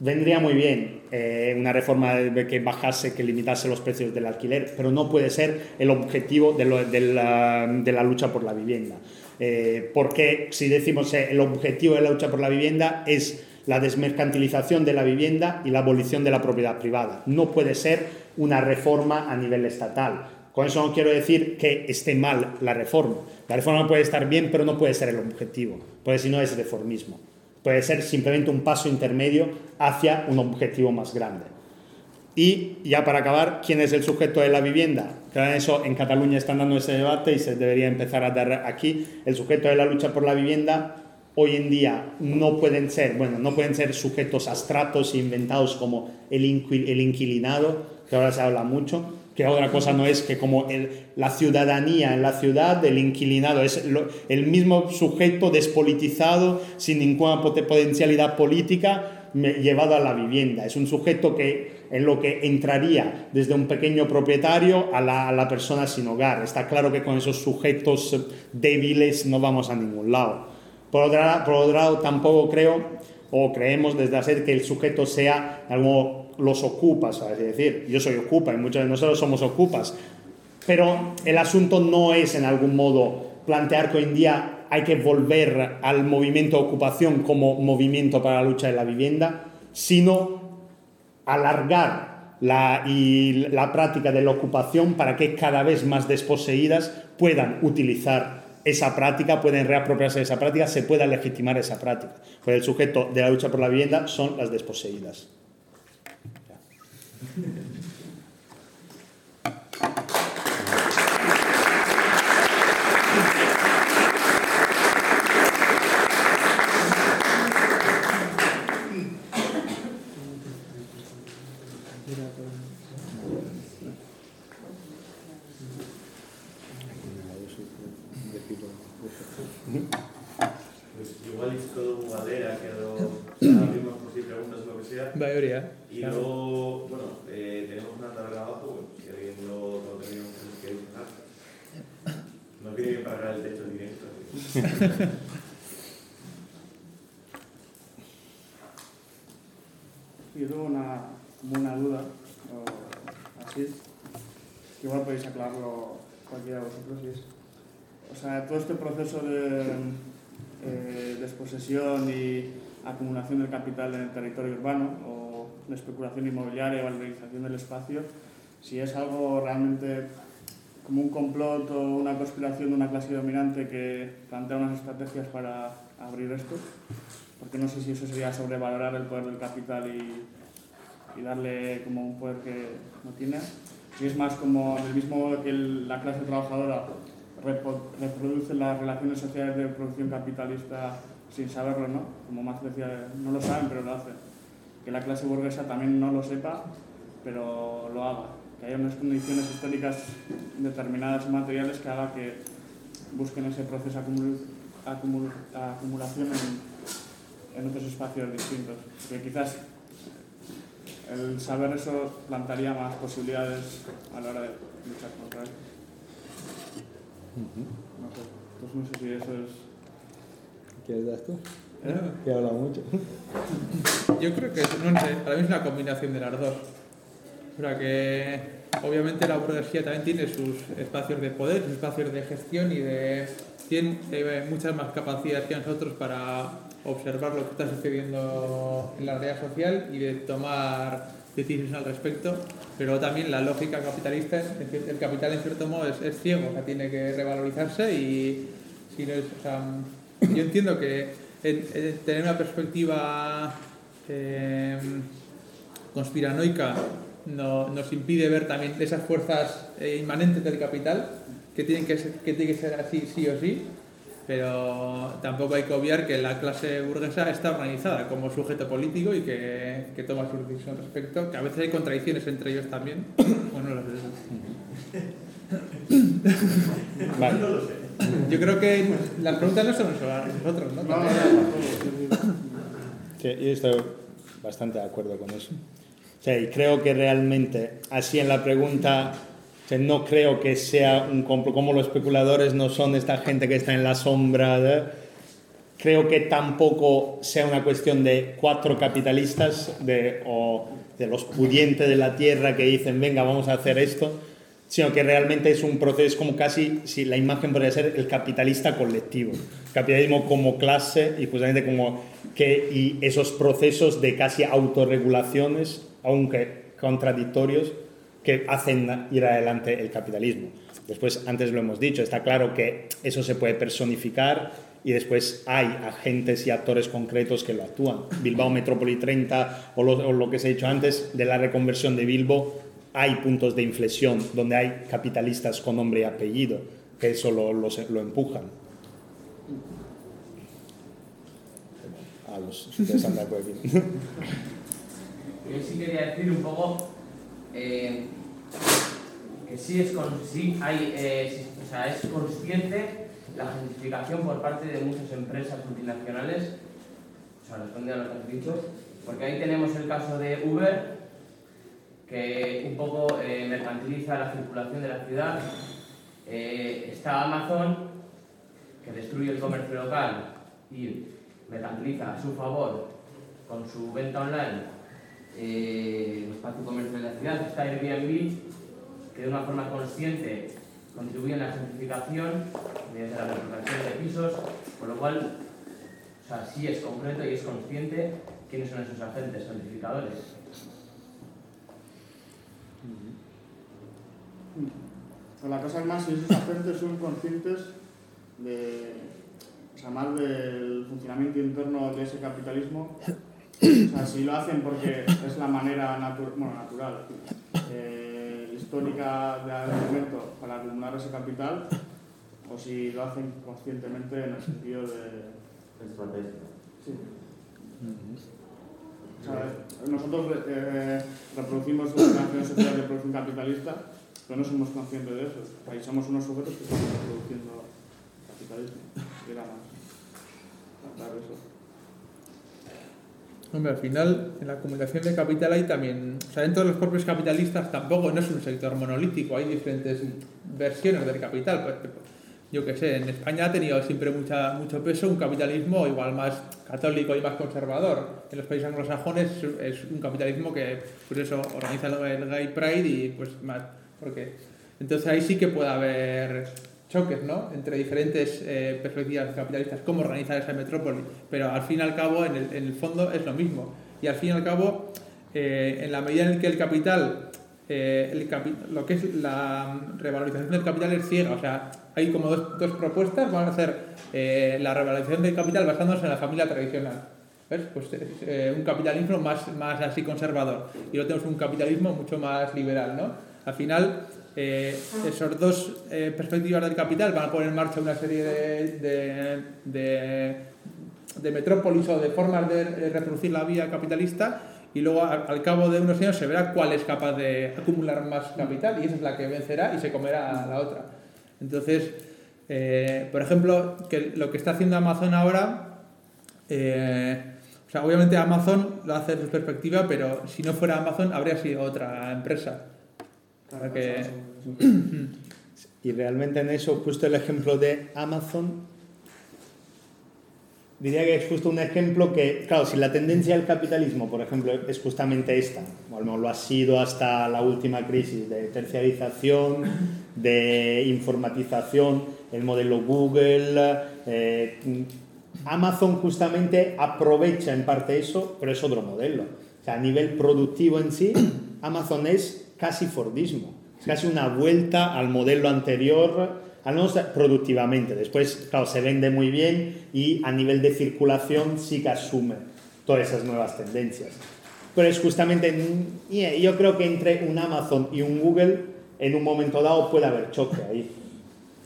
vendría muy bien eh, una reforma que bajase, que limitase los precios del alquiler, pero no puede ser el objetivo de, la, lucha por la vivienda. Eh, porque si decimos eh, el objetivo de la lucha por la vivienda es la desmercantilización de la vivienda y la abolición de la propiedad privada. No puede ser una reforma a nivel estatal. Con eso no quiero decir que esté mal la reforma. La reforma puede estar bien, pero no puede ser el objetivo, porque si no es reformismo. Puede ser simplemente un paso intermedio hacia un objetivo más grande. Y ya para acabar, ¿quién es el sujeto de la vivienda? Claro, eso en Cataluña están dando ese debate y se debería empezar a dar aquí. El sujeto de la lucha por la vivienda hoy en día no pueden ser, bueno, no pueden ser sujetos abstractos e inventados como el, inquilinado, que ahora se habla mucho, que otra cosa no es que como la ciudadanía en la ciudad, el inquilinado es el mismo sujeto despolitizado, sin ninguna potencialidad política, llevado a la vivienda. Es un sujeto que en lo que entraría desde un pequeño propietario a la, a la persona sin hogar. Está claro que con esos sujetos débiles no vamos a ningún lado. Por otro, por otro lado, tampoco creo o creemos desde hacer que el sujeto sea algo los ocupas, es decir, yo soy ocupa y muchos de nosotros somos ocupas, pero el asunto no es en algún modo plantear que hoy en día hay que volver al movimiento ocupación como movimiento para la lucha de la vivienda, sino alargar la, y la práctica de la ocupación para que cada vez más desposeídas puedan utilizar esa práctica, pueden reapropiarse de esa práctica, se pueda legitimar esa práctica. Pues el sujeto de la lucha por la vivienda son las desposeídas. Y luego, bueno, eh, tenemos una tabla abajo, bueno, si alguien no lo tenía que buscar. No quiere pagar el techo directo. Yo tengo una, como una duda, o así, que igual podéis aclararlo cualquiera de vosotros. Y es, o sea, todo este proceso de eh, desposesión y acumulación del capital en el territorio urbano o la especulación inmobiliaria valorización del espacio, si es algo realmente como un complot o una conspiración de una clase dominante que plantea unas estrategias para abrir esto, porque no sé si eso sería sobrevalorar el poder del capital y, y darle como un poder que no tiene, si es más como el mismo que la clase trabajadora reproduce las relaciones sociales de producción capitalista sin saberlo, ¿no? Como más decía, no lo saben, pero lo hacen. Que la clase burguesa también no lo sepa, pero lo haga. Que haya unas condiciones históricas determinadas y materiales que haga que busquen ese proceso de acumulación en, otros espacios distintos. Que quizás el saber eso plantaría más posibilidades a la hora de luchar contra él. No sé, pues no sé si eso es ¿Quieres dar tú? ¿Eh? Que habla mucho. Yo creo que, no sé, para mí es una combinación de las dos. O sea que, obviamente, la burguesía también tiene sus espacios de poder, sus espacios de gestión y de. tiene muchas más capacidades que nosotros para observar lo que está sucediendo en la realidad social y de tomar decisiones al respecto, pero también la lógica capitalista, el capital en cierto modo es, es ciego, o sea, tiene que revalorizarse y si no es, yo entiendo que tener una perspectiva eh, conspiranoica nos impide ver también esas fuerzas eh, inmanentes del capital, que tienen que, ser, que tiene que ser así sí o sí, pero tampoco hay que obviar que la clase burguesa está organizada como sujeto político y que, que toma su decisión respecto, que a veces hay contradicciones entre ellos también. bueno, no lo sé. vale. No. Yo creo que las preguntas no son a nosotros, ¿no? Sí, yo estoy bastante de acuerdo con eso. Y creo que realmente, así en la pregunta, no creo que sea un complot, como los especuladores no son esta gente que está en la sombra, creo que tampoco sea una cuestión de cuatro capitalistas de, o de los pudientes de la tierra que dicen, venga, vamos a hacer esto, sino que realmente es un proceso, es como casi, si la imagen podría ser el capitalista colectivo, capitalismo como clase y justamente como que y esos procesos de casi autorregulaciones, aunque contradictorios, que hacen ir adelante el capitalismo. Después, antes lo hemos dicho, está claro que eso se puede personificar y después hay agentes y actores concretos que lo actúan. Bilbao Metrópoli 30 o lo, o lo que se ha dicho antes de la reconversión de Bilbo, hay puntos de inflexión donde hay capitalistas con nombre y apellido que eso lo, lo, lo empujan. A los de Santa. Yo sí quería decir un poco eh, que sí es, sí hay, eh, o sea, es consciente la gentrificación por parte de muchas empresas multinacionales, o sea, responde a lo que has dicho, porque ahí tenemos el caso de Uber, que un poco eh, mercantiliza la circulación de la ciudad. Está Amazon, que destruye el comercio local y mercantiliza a su favor con su venta online eh, el espacio comercio de la ciudad. Está Airbnb, que de una forma consciente contribuye a la gentrificación mediante la recuperación de pisos, por lo cual, o sea, sí es concreto y es consciente quiénes son esos agentes gentrificadores. Pero la cosa es más si esos agentes son conscientes de, o sea, más del funcionamiento interno de ese capitalismo. O sea, si lo hacen porque es la manera natu bueno, natural, eh, histórica del momento para acumular ese capital, o si lo hacen conscientemente en el sentido de... Sí. O sea, nosotros eh, reproducimos la organización social de producción capitalista, pero no somos conscientes de eso. Ahí somos unos sujetos que estamos reproduciendo capitalismo. Era más. Claro, eso. Hombre, al final, en la acumulación de capital hay también, o sea, dentro de los propios capitalistas tampoco no es un sector monolítico, hay diferentes versiones del capital. Pues, yo qué sé, en España ha tenido siempre mucha, mucho peso un capitalismo igual más católico y más conservador. En los países anglosajones es un capitalismo que, pues eso, organiza el Gay Pride y pues más, porque entonces ahí sí que puede haber choques, ¿no? Entre diferentes eh, perspectivas capitalistas, cómo organizar esa metrópoli, pero al fin y al cabo, en el, en el fondo es lo mismo. Y al fin y al cabo, eh, en la medida en que el capital eh, el capi lo que es la revalorización del capital es ciega. O sea, hay como dos, dos propuestas. Van a hacer eh, la revalorización del capital basándose en la familia tradicional. ¿Ves? Pues eh, un capitalismo más, más así conservador. Y luego tenemos un capitalismo mucho más liberal, ¿no? Al final, eh, esas dos eh, perspectivas del capital van a poner en marcha una serie de, de, de, metrópolis o de formas de reproducir la vía capitalista y luego al, cabo de unos años se verá cuál es capaz de acumular más capital y esa es la que vencerá y se comerá la otra. Entonces, eh, por ejemplo, que lo que está haciendo Amazon ahora, eh, o sea, obviamente Amazon lo hace desde su perspectiva, pero si no fuera Amazon habría sido otra empresa. Para que... Y realmente en eso, justo el ejemplo de Amazon, diría que es justo un ejemplo que, claro, si la tendencia del capitalismo, por ejemplo, es justamente esta, o al menos lo ha sido hasta la última crisis de terciarización, de informatización, el modelo Google, eh, Amazon justamente aprovecha en parte eso, pero es otro modelo. O sea, a nivel productivo en sí, Amazon es casi Fordismo, es casi una vuelta al modelo anterior al menos productivamente. Después, claro, se vende muy bien y a nivel de circulación sí que asume todas esas nuevas tendencias. Pero es justamente, yo creo que entre un Amazon y un Google, en un momento dado puede haber choque ahí.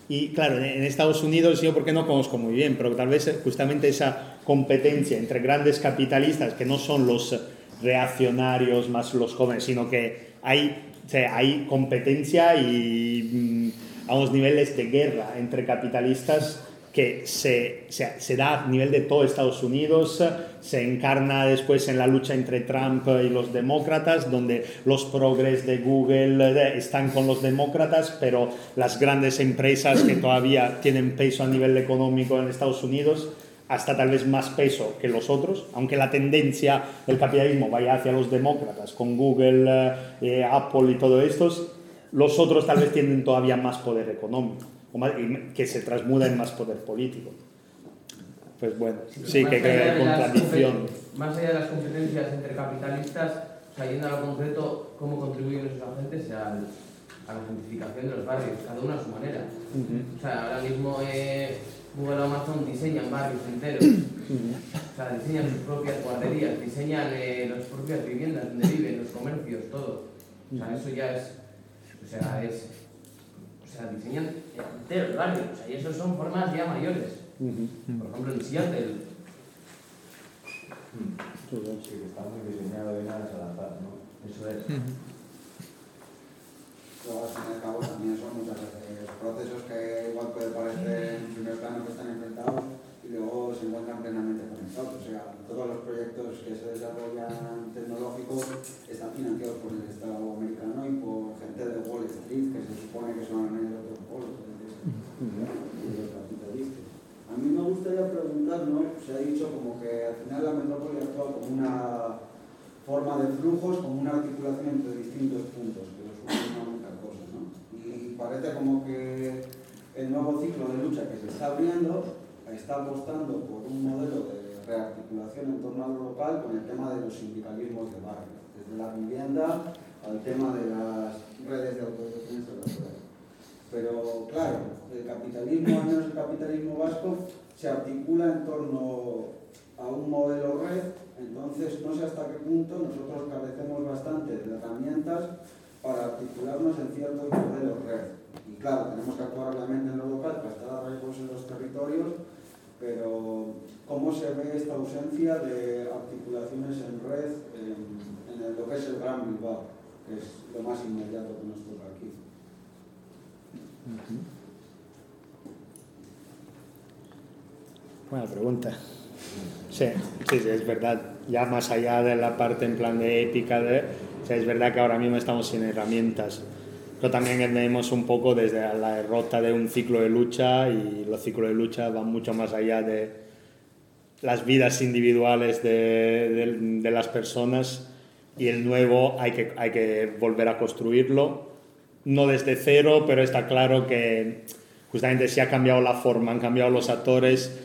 Y claro, en Estados Unidos yo porque no conozco muy bien, pero tal vez justamente esa competencia entre grandes capitalistas que no son los reaccionarios más los jóvenes, sino que hay, o sea, hay competencia y a unos niveles de guerra entre capitalistas que se, se, se, da a nivel de todo Estados Unidos, se encarna después en la lucha entre Trump y los demócratas, donde los progres de Google están con los demócratas, pero las grandes empresas que todavía tienen peso a nivel económico en Estados Unidos, hasta tal vez más peso que los otros, aunque la tendencia del capitalismo vaya hacia los demócratas, con Google, eh, Apple y todo esto, los otros tal vez tienen todavía más poder económico, o más- que se transmuda en más poder político. Pues bueno, sí, que las contradicción. Más allá de las competencias entre capitalistas, o sea, yendo a lo concreto, cómo contribuyen esos agentes al- a la gentrificación de los barrios, cada uno a su manera. Ujú, O sea, ahora mismo eh, Google o Amazon diseñan barrios enteros, o sea, diseñan sus propias guarderías, diseñan eh, las propias viviendas donde viven, los comercios, todo. O sea, eso ya es, o sea, es, o sea, diseñan enteros el barrio, o sea, y eso son formas ya mayores. Por ejemplo, en Seattle, Sí, que está muy diseñado y nada es al azar, ¿no? eso es. Luego, al fin y al cabo, también son muchas veces procesos que igual puede parecer en primer plano que están enfrentados y luego se encuentran plenamente conectados. O sea, todos los proyectos que se desarrollan tecnológicos están financiados por el Estado americano y por gente de Wall Street, que se supone que son el otro polo. A mí me gustaría preguntar, ¿no? Se ha dicho como que al final la metrópoli actúa como una forma de flujos, como una articulación entre distintos puntos, que los une una única cosa, ¿no? Y parece como que el nuevo ciclo de lucha que se está abriendo está apostando por un modelo de rearticulación en torno a lo local con el tema de los sindicalismos de barrio, desde la vivienda al tema de las redes de autodefensa. Pero claro, el capitalismo, al menos el capitalismo vasco, se articula en torno a un modelo red, entonces no sé hasta qué punto nosotros carecemos bastante de herramientas para articularnos en ciertos modelos red. Y claro, tenemos que actuar obviamente en lo local para estar arraigados en los territorios, pero ¿cómo se ve esta ausencia de articulaciones en red en, lo que es el Gran Bilbao, que es lo más inmediato que nos toca aquí? Buena pregunta. Sí, sí, sí, es verdad. Ya más allá de la parte en plan de épica, de, o sea, es verdad que ahora mismo estamos sin herramientas. Pero también vemos un poco desde la derrota de un ciclo de lucha y los ciclos de lucha van mucho más allá de las vidas individuales de, de- de las personas y el nuevo hay que, hay que volver a construirlo, no desde cero, pero está claro que justamente si ha cambiado la forma, han cambiado los actores,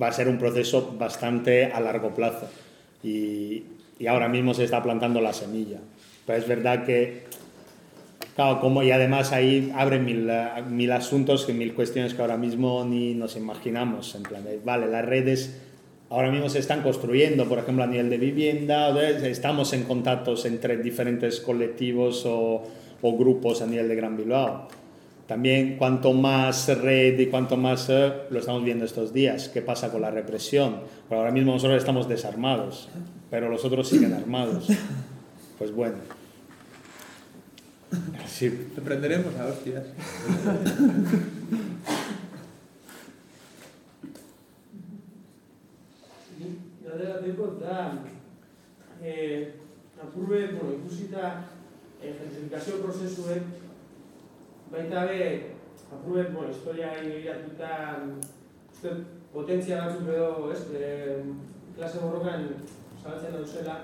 va a ser un proceso bastante a largo plazo y, y ahora mismo se está plantando la semilla. Pero es verdad que, claro, como y además ahí abren mil, mil asuntos, y mil cuestiones que ahora mismo ni nos imaginamos. En plan, vale, las redes ahora mismo se están construyendo, por ejemplo, a nivel de vivienda, estamos en contactos entre diferentes colectivos o, o grupos a nivel de Gran Bilbao. También cuanto más red y cuanto más eh, lo estamos viendo estos días, qué pasa con la represión. Porque ahora mismo nosotros estamos desarmados, pero los otros siguen armados. Pues bueno. Sí, Te prenderemos a hostias. Galderateko da eh, apurbe, bueno, ikusita eh, gentrifikazio prozesuek baita be apurbe, bueno, historiari begiratuta uste potentzia batzuk edo, ez, eh, klase borrokan zabaltzen dauzela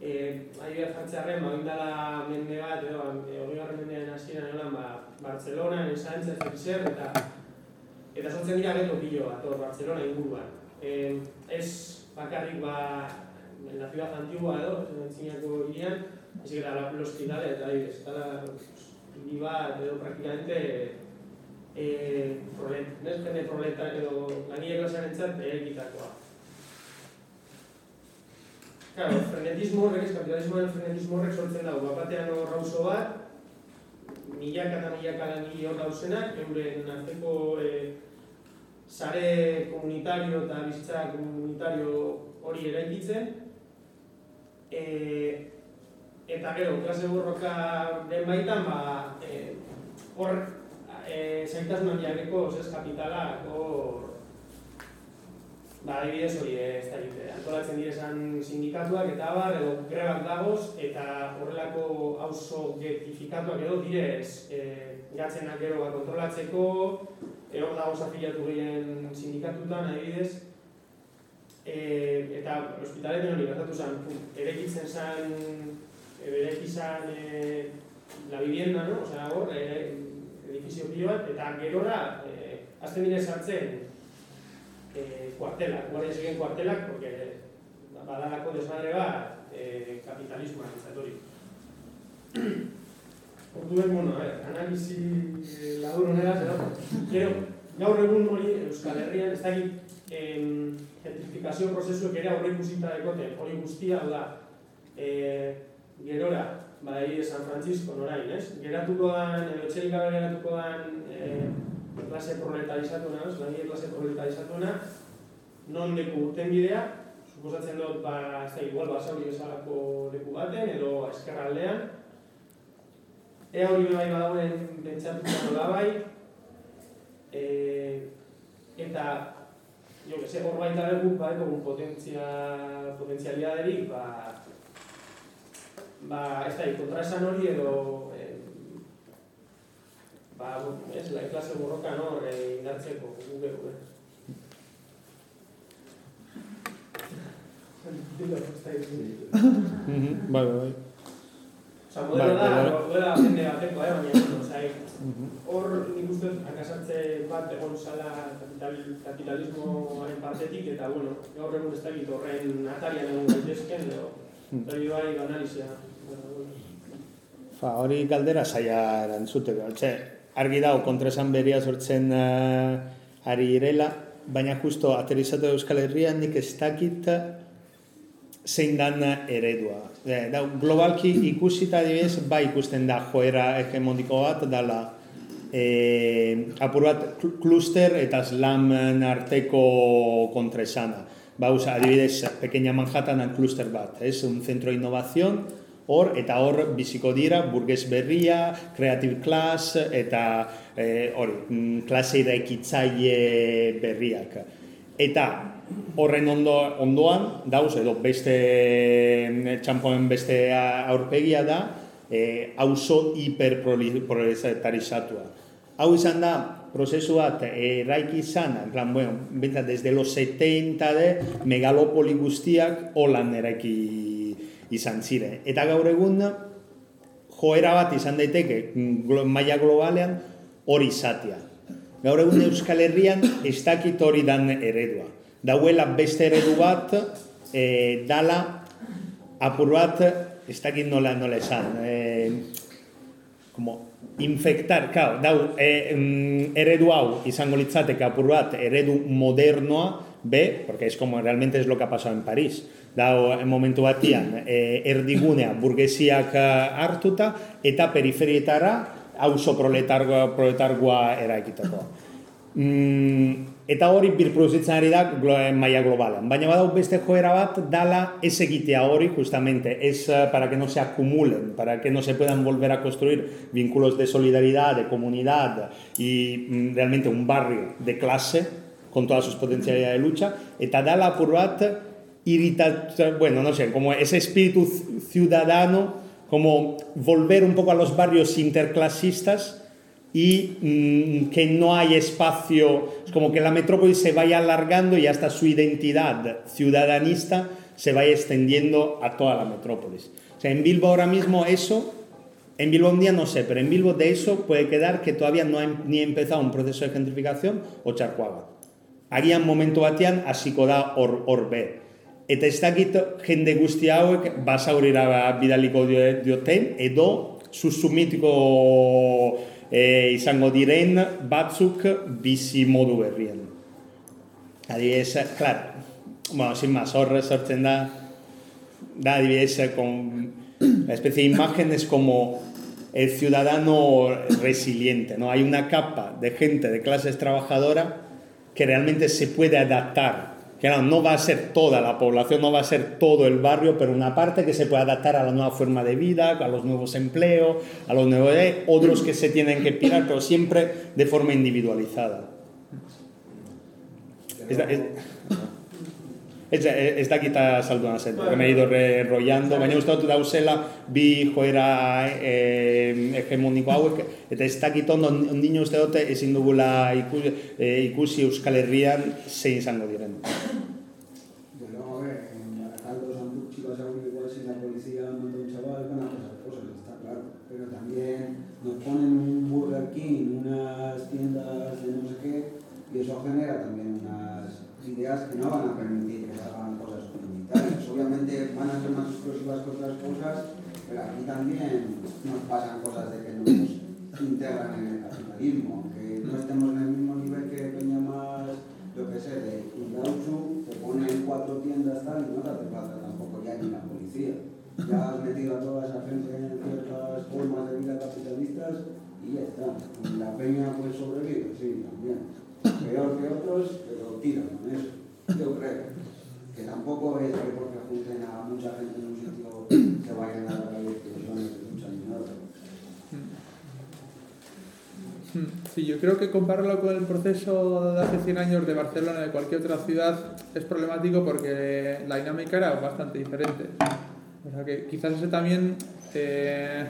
eh, adibidez jartzearen, ba, oindala mende bat, edo, eh, hogei garren mendean hasieran egolan, ba, Bartzelonan, Esaintza, zer, eta eta sortzen dira geto pilo bat, hor, Barcelona inguruan. Eh, ez bakarrik ba, en la ciudad antigua edo, en antzinako hirian, así que la, los hospitales, eta adibidez, eta hiri bat edo praktikamente eh, prolet, nes, jende proleta edo lanile klasearen txat erekitakoa. Claro, frenetismo horrek, ez kapitalismoaren frenetismo horrek sortzen dago, bat batean hor rauzo bat, milaka eta milaka langile hor dauzenak, euren arteko eh, sare komunitario eta bizitza komunitario hori eraikitzen, e, eta gero, klase borroka den baitan, ba, e, hor e, zaitasun handiageko, ez kapitalak, hor, ba, adibidez hori, ez da egite, antolatzen direzan sindikatuak eta abar, edo grebak dagoz, eta horrelako auzo getifikatuak edo direz, e, gatzenak gero bat kontrolatzeko, Ego dago afiliatu gehien sindikatutan, adibidez, e, eta ospitaleten hori gertatu zen, erekitzen zen, e, bereki zen e, la vivienda, no? Osea, hor, e, edifizio pilo bat, eta gerora, e, azten dire sartzen, e, kuartelak, guardia ziren kuartelak, porque badalako desmadre bat, e, kapitalismoa entzatori. Orduen, bueno, ver, analizi eh, labur honera, zera, gero, gaur egun hori Euskal Herrian, ez dakit, em, gentrifikazio prozesuek ere aurre ikusita dekote, hori guztia, hau da, e, gerora, bai San Francisco norain, ez? Geratuko dan, edo txelik gabe geratuko dan, e, klase proletarizatuena, ez? Langile klase proletarizatuena, non leku urten bidea, suposatzen dut, ba, ez da, igual, basauri bezalako leku baten, edo eskerraldean, Ea hori bai badauen pentsatuko nola bai, e, eta, jo que se, hor baita dugu, bai, dugu potentzia, potentzialidaderik, ba, ba, ez da, kontra esan hori edo, e, ba, ez, la klase borroka no, e, indartzeko, guge, guge. Mhm, Bai, bai, bai. Osa, modelo Bai, da, bai. duela jende bateko, eh, baina, bueno, osea, hor nik uste akasatze bat egon zala kapital, kapitalismoaren partetik, eta, bueno, gaur egun ez dakit horren atarian egon gaitezken, edo, hori bai analizia. Fa, hori galdera zaila erantzuteko. Txe, argi dago kontresan beria sortzen uh, ari irela, baina justo aterizatu Euskal Herrian nik ez dakit zein dan eredua. E, da, globalki ikusita adibidez, bai ikusten da joera hegemoniko bat, dala e, apur bat kl- kluster eta slamen arteko kontresana. Ba, usa, adibidez, pequeña Manhattan kluster bat, ez? Un centro de innovación, hor, eta hor biziko dira, burges berria, creative class, eta e, hori, mm, klase eraikitzaile berriak. Eta horren ondo, ondoan, dauz, edo beste mm, txampoen beste aurpegia da, e, auzo hiperproletarizatua. Hau izan da, prozesu bat eraiki izan, en plan, bueno, bintzat, desde los 70 de megalopoli guztiak holan eraiki izan ziren. Eta gaur egun, joera bat izan daiteke glo- maila globalean hori izatea. Gaur egun Euskal Herrian ez dakit hori dan eredua. Dauela beste eredu bat, e, dala apur bat, ez dakit nola nola esan, e, como infectar, claro, dau, e, mm, eredu hau izango litzateke apur bat, eredu modernoa, be, porque es como realmente es lo que ha pasado en París. Dau, en momentu batian, e, erdigunea burgesiak eh, hartuta, eta periferietara auzo proletargoa, proletargoa eraikiteko. Mm, eta hori birproduzitzen ari da maila globalan. Baina badau beste joera bat dala ez egitea hori justamente, es eh, para que no se acumulen, para que no se puedan volver a construir vínculos de solidaridad, de comunidad y mm, realmente un barrio de clase con todas sus potencialidades de lucha, eta dala apur bat irrita, bueno, no sé, como ese espíritu ciudadano, como volver un poco a los barrios interclasistas y mm, que no hay espacio, es como que la metrópoli se vaya alargando y hasta su identidad ciudadanista se vaya extendiendo a toda la metrópolis. O sea, en Bilbo ahora mismo eso, en Bilbo un día no sé, pero en Bilbo de eso puede quedar que todavía no ha em- ni empezado un proceso de gentrificación o txarkoaga. Agian momentu batean hasiko da hor, hor be. Eta ez dakit jende guzti hauek basaurira bidaliko dio- dioten, edo susumitiko e, izango diren batzuk bizi modu berrien. Adibidez, claro, bueno, sin más, hor sortzen da, da adibidez, con la especie de imagen es como el ciudadano resiliente, ¿no? Hay una capa de gente de clases trabajadora que realmente se puede adaptar. Claro, no va a ser toda la población, no va a ser todo el barrio, pero una parte que se puede adaptar a la nueva forma de vida, a los nuevos empleos, a los nuevos... eh, otros que se tienen que pirar, pero siempre de forma individualizada. ez, ez dakita salduan zen, bueno. nahi dorre roiando, baina ustatu dauzela bi joera e, hegemoniko hauek, eta ez dakit ondo, ondino uste dute ezin dugula ikusi, e, ikusi Euskal Herrian zein izango diren. Bueno, a ver, en Barakaldo, Santucci, Basauri, igual si la policía manda un chaval, van a pasar está claro. Pero también nos ponen un Burger King, unas tiendas de no sé qué, y eso genera también unas ideas que no van a permitir explosivas que otras cosas, pero aquí también nos pasan cosas de que nos integran en el capitalismo, que no estemos en el mismo nivel que Peña más, yo que sé, de Indauchu, te ponen cuatro tiendas tal y no te hace falta tampoco ya ni la policía. Ya has metido a toda esa gente en ciertas formas de vida capitalistas y ya está. La peña pues sobrevive, sí, también. Peor que otros, pero tiran con eso. Yo creo. Que tampoco es que junten a mucha gente en un sitio se vayan a explosiones de lucha ni nada. Sí, yo creo que compararlo con el proceso de hace 100 años de Barcelona de cualquier otra ciudad es problemático porque la dinámica era bastante diferente. O sea que quizás ese también eh,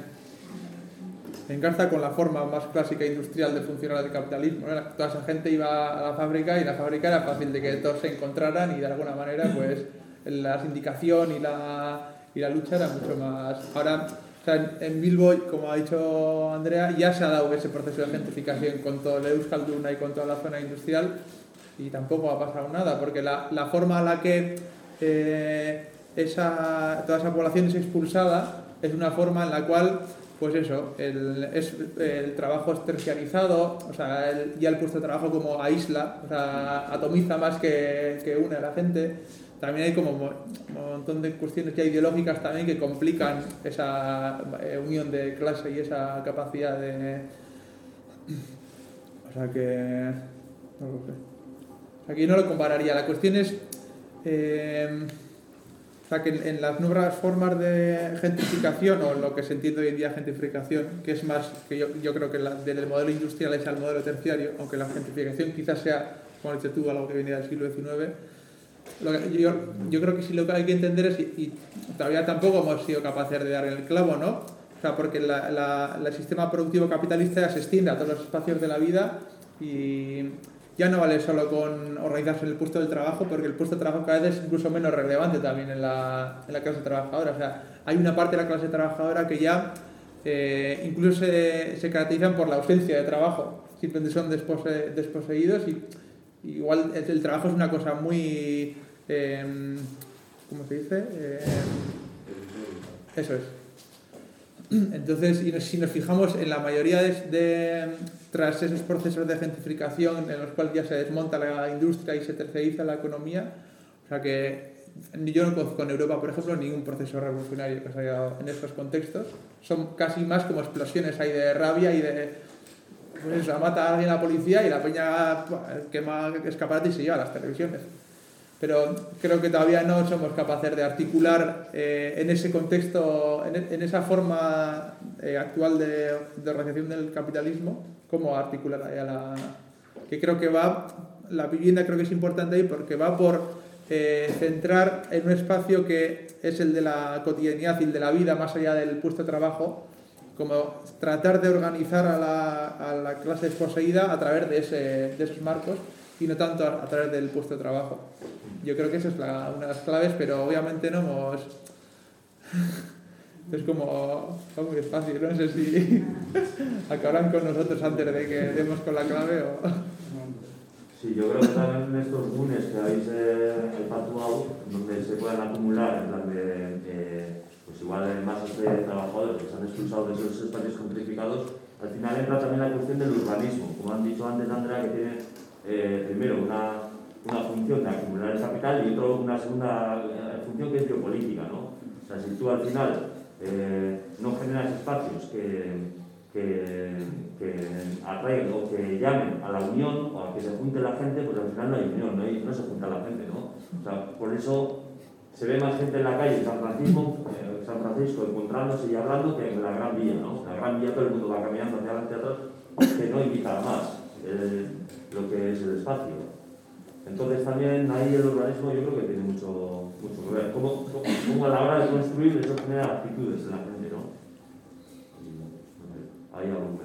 engarza con la forma más clásica industrial de funcionar el capitalismo. ¿no? Toda esa gente iba a la fábrica y la fábrica era fácil de que todos se encontraran y de alguna manera pues la sindicación y la, y la lucha era mucho más... Ahora, en Bilbo, como ha dicho Andrea, ya se ha dado ese proceso de gentrificación con todo el Euskalduna y con toda la zona industrial y tampoco ha pasado nada, porque la, la forma a la que eh, esa, toda esa población es expulsada es una forma en la cual pues eso, el, es, el trabajo es terciarizado, o sea, el, ya el puesto de trabajo como aísla, o sea, atomiza más que, que une a la gente. También hay como un montón de cuestiones ya ideológicas también que complican esa eh, unión de clase y esa capacidad de... O sea que... No lo sé. Aquí no lo compararía. La cuestión es... Eh, o sea, que en, las nuevas formas de gentrificación, o lo que se entiende hoy en día gentrificación, que es más, que yo, yo creo que la, del modelo industrial es al modelo terciario, aunque la gentrificación quizás sea, como dicho tú, algo que venía del siglo XIX, yo, yo, creo que sí lo que hay que entender es, y, y, todavía tampoco hemos sido capaces de dar el clavo, ¿no? O sea, porque la, la, el sistema productivo capitalista se extiende a todos los espacios de la vida y ya no vale solo con organizarse en el puesto del trabajo, porque el puesto de trabajo cada vez es incluso menos relevante también en la, en la clase trabajadora. O sea, hay una parte de la clase trabajadora que ya eh, incluso se, se, caracterizan por la ausencia de trabajo, simplemente son despose, desposeídos y igual el, el, trabajo es una cosa muy... Eh, ¿Cómo se dice? Eh, eso es. Entonces, si nos fijamos en la mayoría de, de, tras esos procesos de gentrificación en los cuales ya se desmonta la industria y se terceriza la economía, o sea que yo no conozco en Europa, por ejemplo, ningún proceso revolucionario que se haya dado en estos contextos. Son casi más como explosiones ahí de rabia y de... Pues eso, mata a alguien la policía y la peña quema escaparate y se lleva a las televisiones pero creo que todavía no somos capaces de articular eh, en ese contexto, en, en esa forma eh, actual de, de, organización del capitalismo, cómo articular a la... que creo que va, la vivienda creo que es importante ahí porque va por eh, centrar en un espacio que es el de la cotidianidad y el de la vida más allá del puesto de trabajo, como tratar de organizar a la, a la clase desposeída a través de, ese, de esos marcos y no tanto a través del puesto de trabajo. Yo creo que esa es la, claves, pero obviamente no hemos... es como muy fácil, no sé si acabarán con nosotros antes de que demos con la clave o... Sí, yo creo que también estos lunes que habéis eh, efectuado, donde se puedan acumular, en plan de, pues igual masas de trabajadores que se han expulsado de esos espacios gentrificados, al final entra también la cuestión del urbanismo. Como han dicho antes, Andrea, que tiene eh, primero una una función de acumular el capital y otro, una segunda eh, función que es geopolítica, ¿no? O sea, si tú al final eh, no generas espacios que, que, que, atraigan o que llamen a la unión o a que se junte la gente, pues al final no hay unión, no, se junta la gente, ¿no? O sea, por eso se ve más gente en la calle en San Francisco, eh, San Francisco encontrándose y hablando que en la Gran Vía, ¿no? La Gran Vía todo el mundo va caminando hacia adelante atrás, que no invita más eh, lo que es el espacio. Entonces también ahí el urbanismo yo creo que tiene mucho, mucho que ver. Como, como a la hora de construir eso genera actitudes en la gente, ¿no? Ahí algo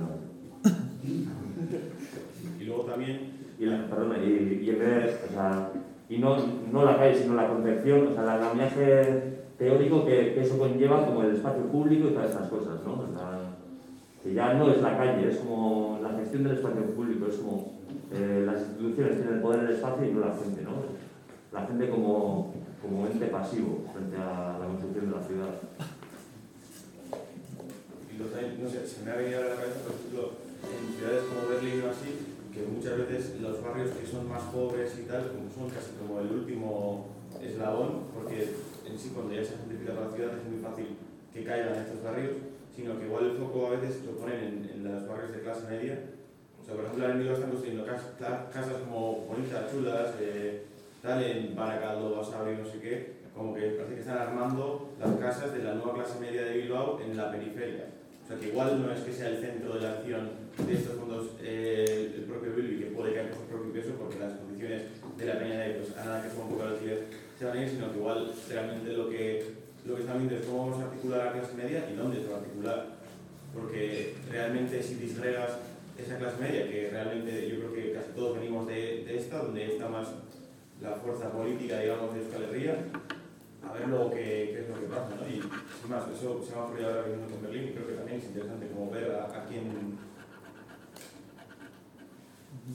Y luego también... Y, la, perdona, y, y en vez, o sea, y no, no la calle, sino la concepción, o sea, el andamiaje teórico que, que, eso conlleva como el espacio público y todas estas cosas, ¿no? O sea, que ya no es la calle, es como la gestión del espacio público, es como eh, las instituciones tienen el poder del espacio y no la gente, ¿no? La gente como, como ente pasivo frente a la construcción de la ciudad. Y lo no sé, se me ha venido a la cabeza, por ejemplo, en ciudades como Berlín o así, que muchas veces los barrios que son más pobres y tal, como son casi como el último eslabón, porque en sí cuando ya se ha gentrificado la ciudad es muy fácil que caigan estos barrios, sino que igual el foco a veces lo ponen en, en los barrios de clase media. Sea, por ejemplo, en Bilbao están construyendo cas- cla- casas como bonitas, chulas, eh, tal, en Baracaldo, Basauri, no sé qué, como que parece que están armando las casas de la nueva clase media de Bilbao en la periferia. O sea, que igual no es que sea el centro de la acción de estos fondos eh, el propio Bilbao y que puede caer por su propio peso porque las condiciones de la peña de pues, a nada que suba un poco alquiler se van a ir, sino que igual realmente lo que, lo que están viendo es cómo vamos a articular la clase media y dónde se va a articular. Porque realmente si disgregas esa clase media, que realmente yo creo que casi todos venimos de, de esta, donde está más la fuerza política, digamos, de Euskal Herria, a ver luego qué, qué es lo que pasa, ¿no? Y sin más, eso se me ha ocurrido ahora viviendo con Berlín y creo que también es interesante como ver a, a quién...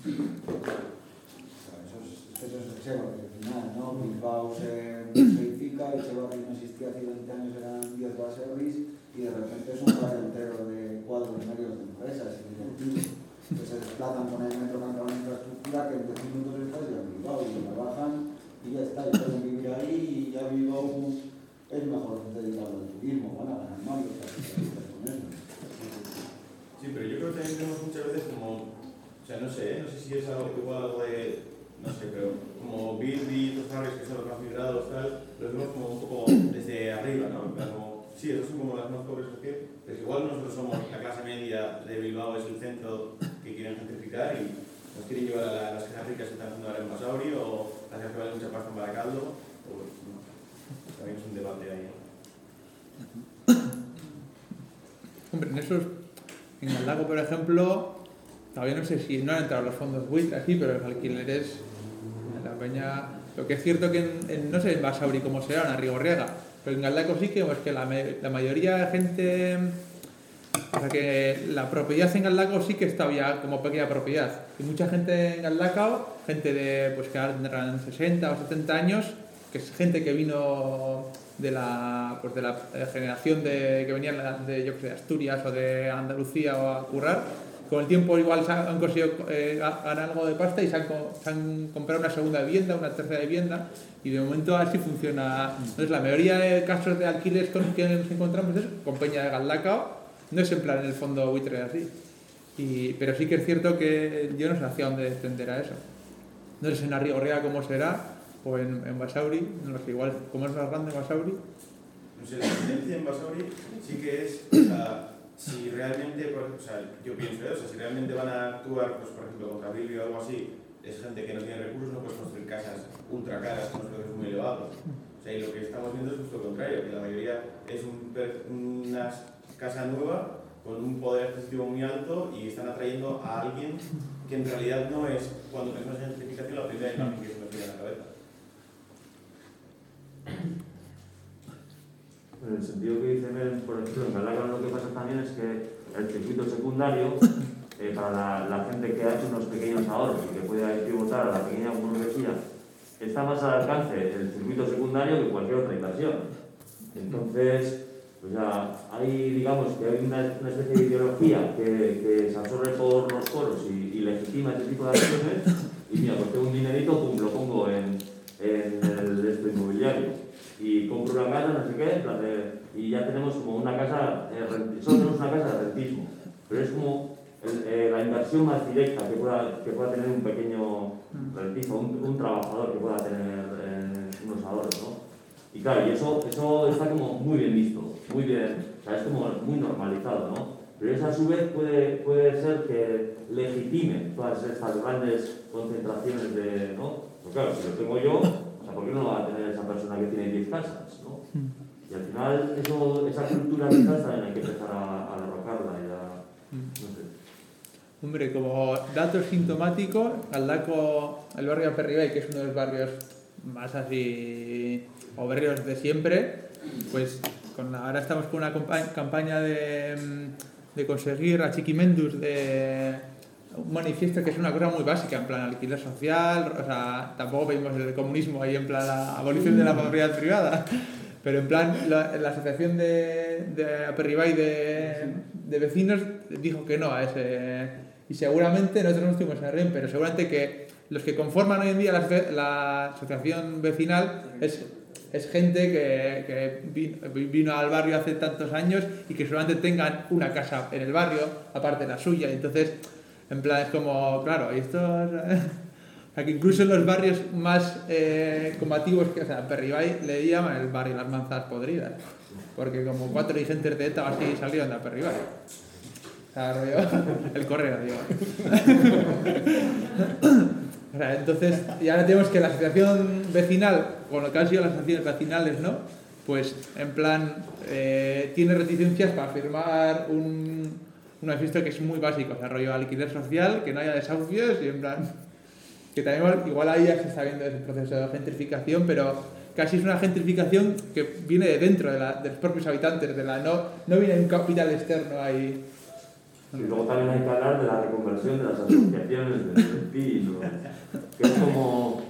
Eso es, eso es que al final, ¿no? Bilbao se edifica y Cheva que no existía hace 20 años eran 10 baserris y de repente es un barrio entero de cuadros medios de empresas y directivos que se desplazan con el metro con la infraestructura que en 10 minutos estás ya Bilbao y trabajan y ya está, y pueden vivir ahí y ya Bilbao es mejor dedicado al turismo, van a ganar más con eso. Sí, pero yo creo que también tenemos muchas veces como, o sea, no sé, ¿eh? no sé si es algo igual algo de, no sé, pero como Bilby, los barrios que son los más migrados, tal, los vemos como un poco desde arriba, ¿no? Como, sí, esos son como las más pobres qué, pero igual nosotros somos la clase media de Bilbao, es el centro que quieren gentrificar y nos quieren llevar a la- las casas ricas que están haciendo ahora en Basauri o las que valen mucha pasta en Baracaldo, o, no, también es un debate ahí. Hombre, en esos, en el lago, por ejemplo, todavía no sé si no han entrado los fondos buitres así, pero los alquileres en la peña. Lo que es cierto que no sé en Basauri cómo será, en Arrigorriaga, pero en Galdaco sí que es que la, mayoría de gente. O sea que la propiedad en Galdaco sí que está ya como pequeña propiedad. Y mucha gente en Galdacao, gente de pues que ahora tendrán 60 o 70 años, que es gente que vino de la, pues de la eh, generación de, que venían de, yo que sé, Asturias o de Andalucía o a currar, con el tiempo igual han conseguido eh, ga- ganar algo de pasta y se han, comprado una segunda vivienda, una tercera vivienda y de momento así funciona. Entonces la mayoría de casos de alquileres con que nos encontramos es con Peña de Galdacao, no es en plan en el fondo buitre así. Y, pero sí que es cierto que yo no sé hacia dónde tenderá eso. No sé en Arrigorriaga cómo será, o en, en Basauri, no sé, igual, como es más grande Basauri, No sé, la tendencia en Basauri sí que es, si realmente, por- o sea, yo pienso eso, si realmente van a actuar, pues por ejemplo, contra Bilbao o algo así, es gente que no tiene recursos, no puedes construir casas ultra caras con unos precios muy elevados. O sea, y lo que estamos viendo es justo lo contrario, que la mayoría es una casa nueva con un poder adquisitivo muy alto y están atrayendo a alguien que en realidad no es, cuando pensamos en gentrificación, la primera imagen que se nos viene a la cabeza. En el sentido que dice Mel, por ejemplo, en Galaga lo que pasa también es que el circuito secundario, eh, para la, gente que ha hecho unos pequeños ahorros y que puede pivotar a la pequeña burguesía, está más al alcance el circuito secundario que cualquier otra inversión. Entonces, o sea, hay, digamos, que hay una, especie de ideología que, se absorbe por los foros y, y legitima este tipo de acciones, y mira, pues tengo un dinerito, pum, lo pongo en, en el esto inmobiliario y compro una casa, no sé qué, plan de- y ya tenemos como una casa, eh, rent- solo tenemos una casa de rentismo, pero es como el- eh, la inversión más directa que pueda, que pueda tener un pequeño rentismo, un, un trabajador que pueda tener eh, unos ahorros, ¿no? Y claro, y eso, eso está como muy bien visto, muy bien, o sea, es como muy normalizado, ¿no? Pero eso a su vez puede, puede ser que legitime todas estas grandes concentraciones de, ¿no? Pues claro, si lo tengo yo, ¿por qué no va a tener esa persona que tiene 10 casas, ¿no? Y al final eso, esa cultura de casa también hay que empezar a, a derrocarla y a, no sé. Hombre, como dato sintomático, Galdaco, el barrio de Perribay, que es uno de los barrios más así obreros de siempre, pues con la- ahora estamos con una campaña de, mm, de conseguir a Chiquimendus de un manifiesto que es una cosa muy básica, en plan alquiler social, o sea, tampoco pedimos el comunismo ahí en plan la abolición de la propiedad privada, pero en plan la, la asociación de, de Aperribay de, de vecinos dijo que no a ese... Y seguramente, nosotros no estuvimos en el REN, pero seguramente que los que conforman hoy en día la, la asociación vecinal es, es gente que, que vi- vino al barrio hace tantos años y que solamente tengan una casa en el barrio, aparte de la suya. Entonces, en plan, es como, claro, esto es- o sea, que incluso en los barrios más eh, combativos, que, o sea, Perribay le llaman el barrio las manzanas podridas, porque como cuatro dirigentes de ETA así salieron de Perribay. O sea, el correo, digo. O sea, entonces, y ahora tenemos que la asociación vecinal, con lo que han sido las asociaciones vecinales, ¿no? Pues, en plan, eh, tiene reticencias para firmar un, un manifiesto que es muy básico, o sea, rollo alquiler social, que no haya desahucios y en plan, que también igual, ahí ya se está viendo ese proceso de gentrificación, pero casi es una gentrificación que viene de dentro de, la- de los propios habitantes, de la, no, no viene un capital externo ahí. Y luego también hay que hablar de la reconversión de las asociaciones de vecinos, que es como,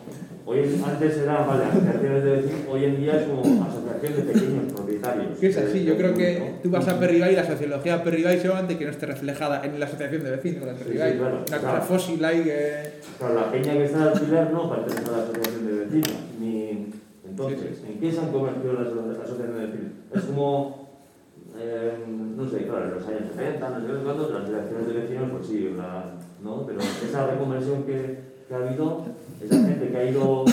hoy antes eran vale, asociaciones de vecinos, hoy en día es como asociación de pequeños propietarios. Que es así, yo creo que tú vas a Perribay y la sociología de Perribay seguramente que no esté reflejada en la asociación de vecinos de Perribay. sí, claro, Una cosa claro. fósil ahí que... Claro, la peña que está de alquiler no pertenece a la asociación de vecinos, ni... Entonces, ¿en qué se han convertido las asociaciones de vecinos? Es como, eh, no sé, claro, en los años 70, no sé cuándo, las asociaciones de vecinos, pues sí, la, ¿no? Pero esa reconversión que, que ha habido, esa gente que ha ido,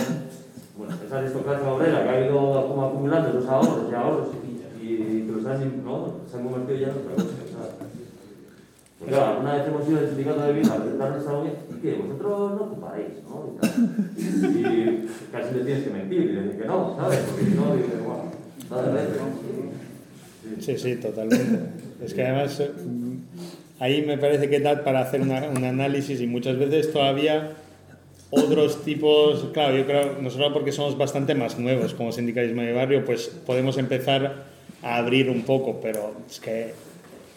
bueno, esa aristocracia obrera que ha ido como acumulando esos ahorros y ahorros y, que los han, ¿no? se han convertido ya en otra cosa, ¿sabes? Porque claro, alguna vez hemos ido al sindicato de vida a presentar nuestra y que vosotros no ocupáis, ¿no? Y. Y casi le tienes que mentir y decir que no, ¿sabes? Porque si no, dices, bueno, repente. Sí, sí, totalmente. Es que además eh, ahí me parece que da para hacer una- un análisis y muchas veces todavía otros tipos, claro, yo creo, nosotros porque somos bastante más nuevos como sindicalismo de barrio, pues podemos empezar a abrir un poco, pero es que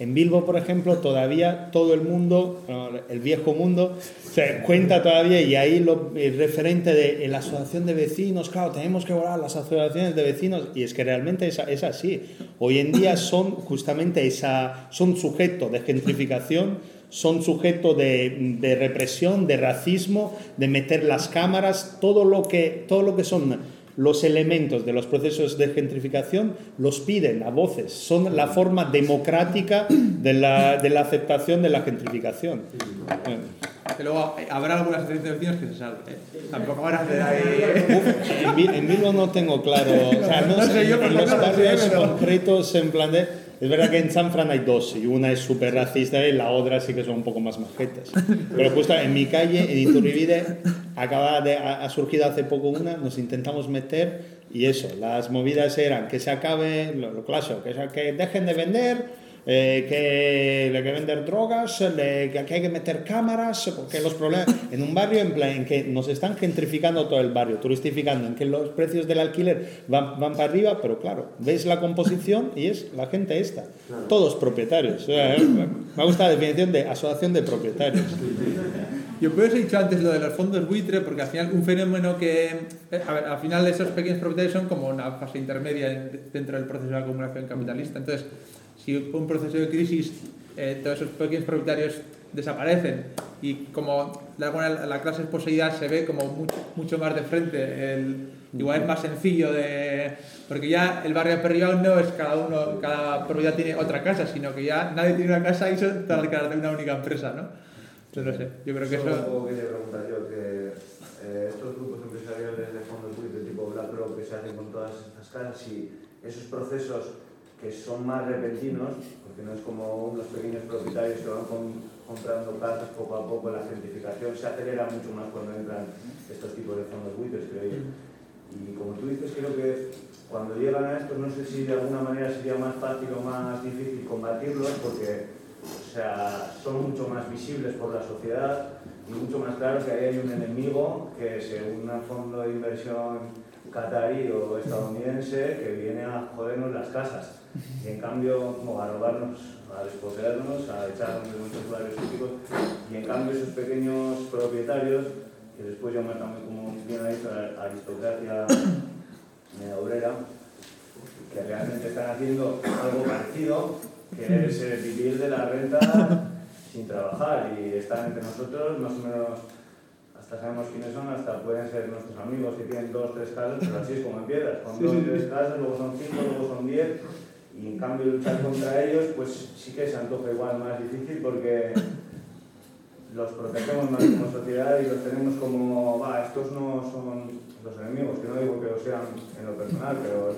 en Bilbo, por ejemplo, todavía todo el mundo, el viejo mundo, se cuenta todavía y ahí lo, el referente de la asociación de vecinos, claro, tenemos que volar las asociaciones de vecinos y es que realmente es, es así. Hoy en día son justamente esa, son sujeto de gentrificación, son sujeto de, de represión, de racismo, de meter las cámaras, todo lo que, todo lo que son los elementos de los procesos de gentrificación los piden a voces, son la forma democrática de la, de la aceptación de la gentrificación. Bueno, Que luego eh, habrá algunas vecinos que se salven. ¿eh? Tampoco van a hacer ahí... en, Bi- en Bilbo no tengo claro, o sea, no, No sé sé, yo, en los barrios concretos en plan de... Es verdad que en San Fran hay dos, y una es súper racista y la otra sí que son un poco más majetas. Pero justo en mi calle, en Iturribide, acaba de, ha, ha surgido hace poco una, nos intentamos meter y eso, las movidas eran que se acabe, lo, lo clásico, que, que dejen de vender, eh, que hay que vender drogas, le- que aquí hay que meter cámaras, porque los problemas en un barrio en plan en que nos están gentrificando todo el barrio, turistificando, en que los precios del alquiler van, van para arriba, pero claro, ves la composición y es la gente esta, todos propietarios. O sea, me gusta la definición de asociación de propietarios. Yo por eso he dicho antes lo de los fondos buitre, porque al final un fenómeno que... eh, A ver, al final esos pequeños propietarios son como una fase intermedia en- dentro del proceso de acumulación capitalista. Entonces, si un proceso de crisis, eh, todos esos pequeños propietarios desaparecen y como alguna manera la clase poseída se ve como mucho, mucho más de frente, el, igual es más sencillo de... Porque ya el barrio perribao no es cada uno, cada propiedad tiene otra casa, sino que ya nadie tiene una casa y son todas las casas de una única empresa, ¿no? Entonces, no sé, yo creo que eso... poco quería preguntar yo que eh, estos grupos empresariales de fondos buitre tipo BlackRock que se hacen con todas estas casas y esos procesos que son más repentinos, porque no es como unos pequeños propietarios que van com- comprando casas poco a poco, la gentrificación se acelera mucho más cuando entran estos tipos de fondos buitres, creo yo. Y como tú dices, creo que cuando llegan a esto, no sé si de alguna manera sería más fácil o más difícil combatirlos, porque pues, sea, son mucho más visibles por la sociedad y mucho más claro que ahí hay un enemigo que según un fondo de inversión catarí o estadounidense que viene a jodernos las casas. Y en cambio, como a robarnos, a desposeernos, a echarnos de nuestros salarios típicos. Y en cambio, esos pequeños propietarios, que después llaman también, como bien ha dicho, la aristocracia obrera, que realmente están haciendo algo parecido, que es eh, vivir de la renta sin trabajar. Y están entre nosotros más o menos hasta sabemos quiénes son, hasta pueden ser nuestros amigos que tienen dos, tres casas, pero así es como empiezas, con dos, tres casas, luego son cinco, luego son diez, y en cambio luchar contra ellos, pues sí que se antoja igual más difícil porque los protegemos más como sociedad y los tenemos como, va, estos no son los enemigos, que no digo que lo sean en lo personal, pero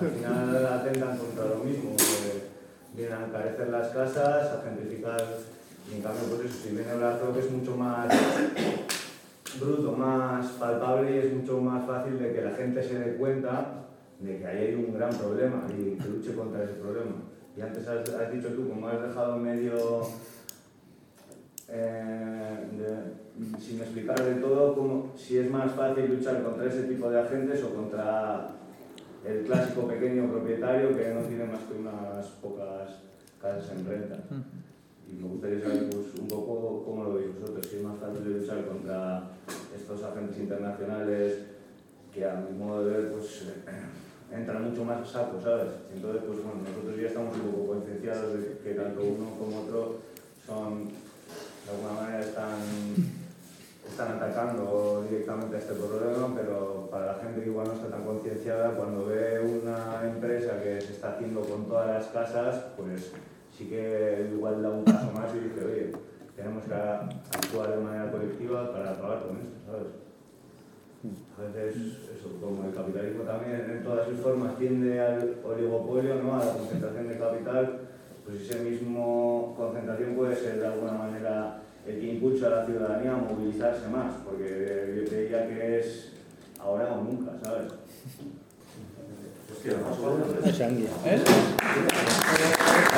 al final atentan contra lo mismo, vienen a encarecer las casas, a gentrificar, y en cambio, pues eso, si viene el brazo que es mucho más bruto, más palpable y es mucho más fácil de que la gente se dé cuenta de que ahí hay un gran problema y que luche contra ese problema. Y antes has, has dicho tú, como has dejado medio eh, de, sin explicar de todo, como, si es más fácil luchar contra ese tipo de agentes o contra el clásico pequeño propietario que no tiene más que unas pocas casas en renta. Y me gustaría saber pues, un poco cómo lo veis vosotros, si es más fácil luchar contra estos agentes internacionales que a mi modo de ver pues, entran mucho más a saco, ¿sabes? Entonces, pues bueno, nosotros ya estamos un poco concienciados de que tanto uno como otro son, de alguna manera, están, están atacando directamente a este problema, pero para la gente que igual no está tan concienciada, cuando ve una empresa que se está haciendo con todas las casas, pues sí que igual da un paso más y dice, oye, tenemos que actuar de manera colectiva para acabar con esto, ¿sabes? A veces, eso, como el capitalismo también en todas sus formas tiende al oligopolio, ¿no? a la concentración de capital, pues ese mismo concentración puede ser de alguna manera el que impulsa a la ciudadanía a movilizarse más, porque yo creía que es ahora o nunca, ¿sabes? Hostia, más o menos. ¿Eh?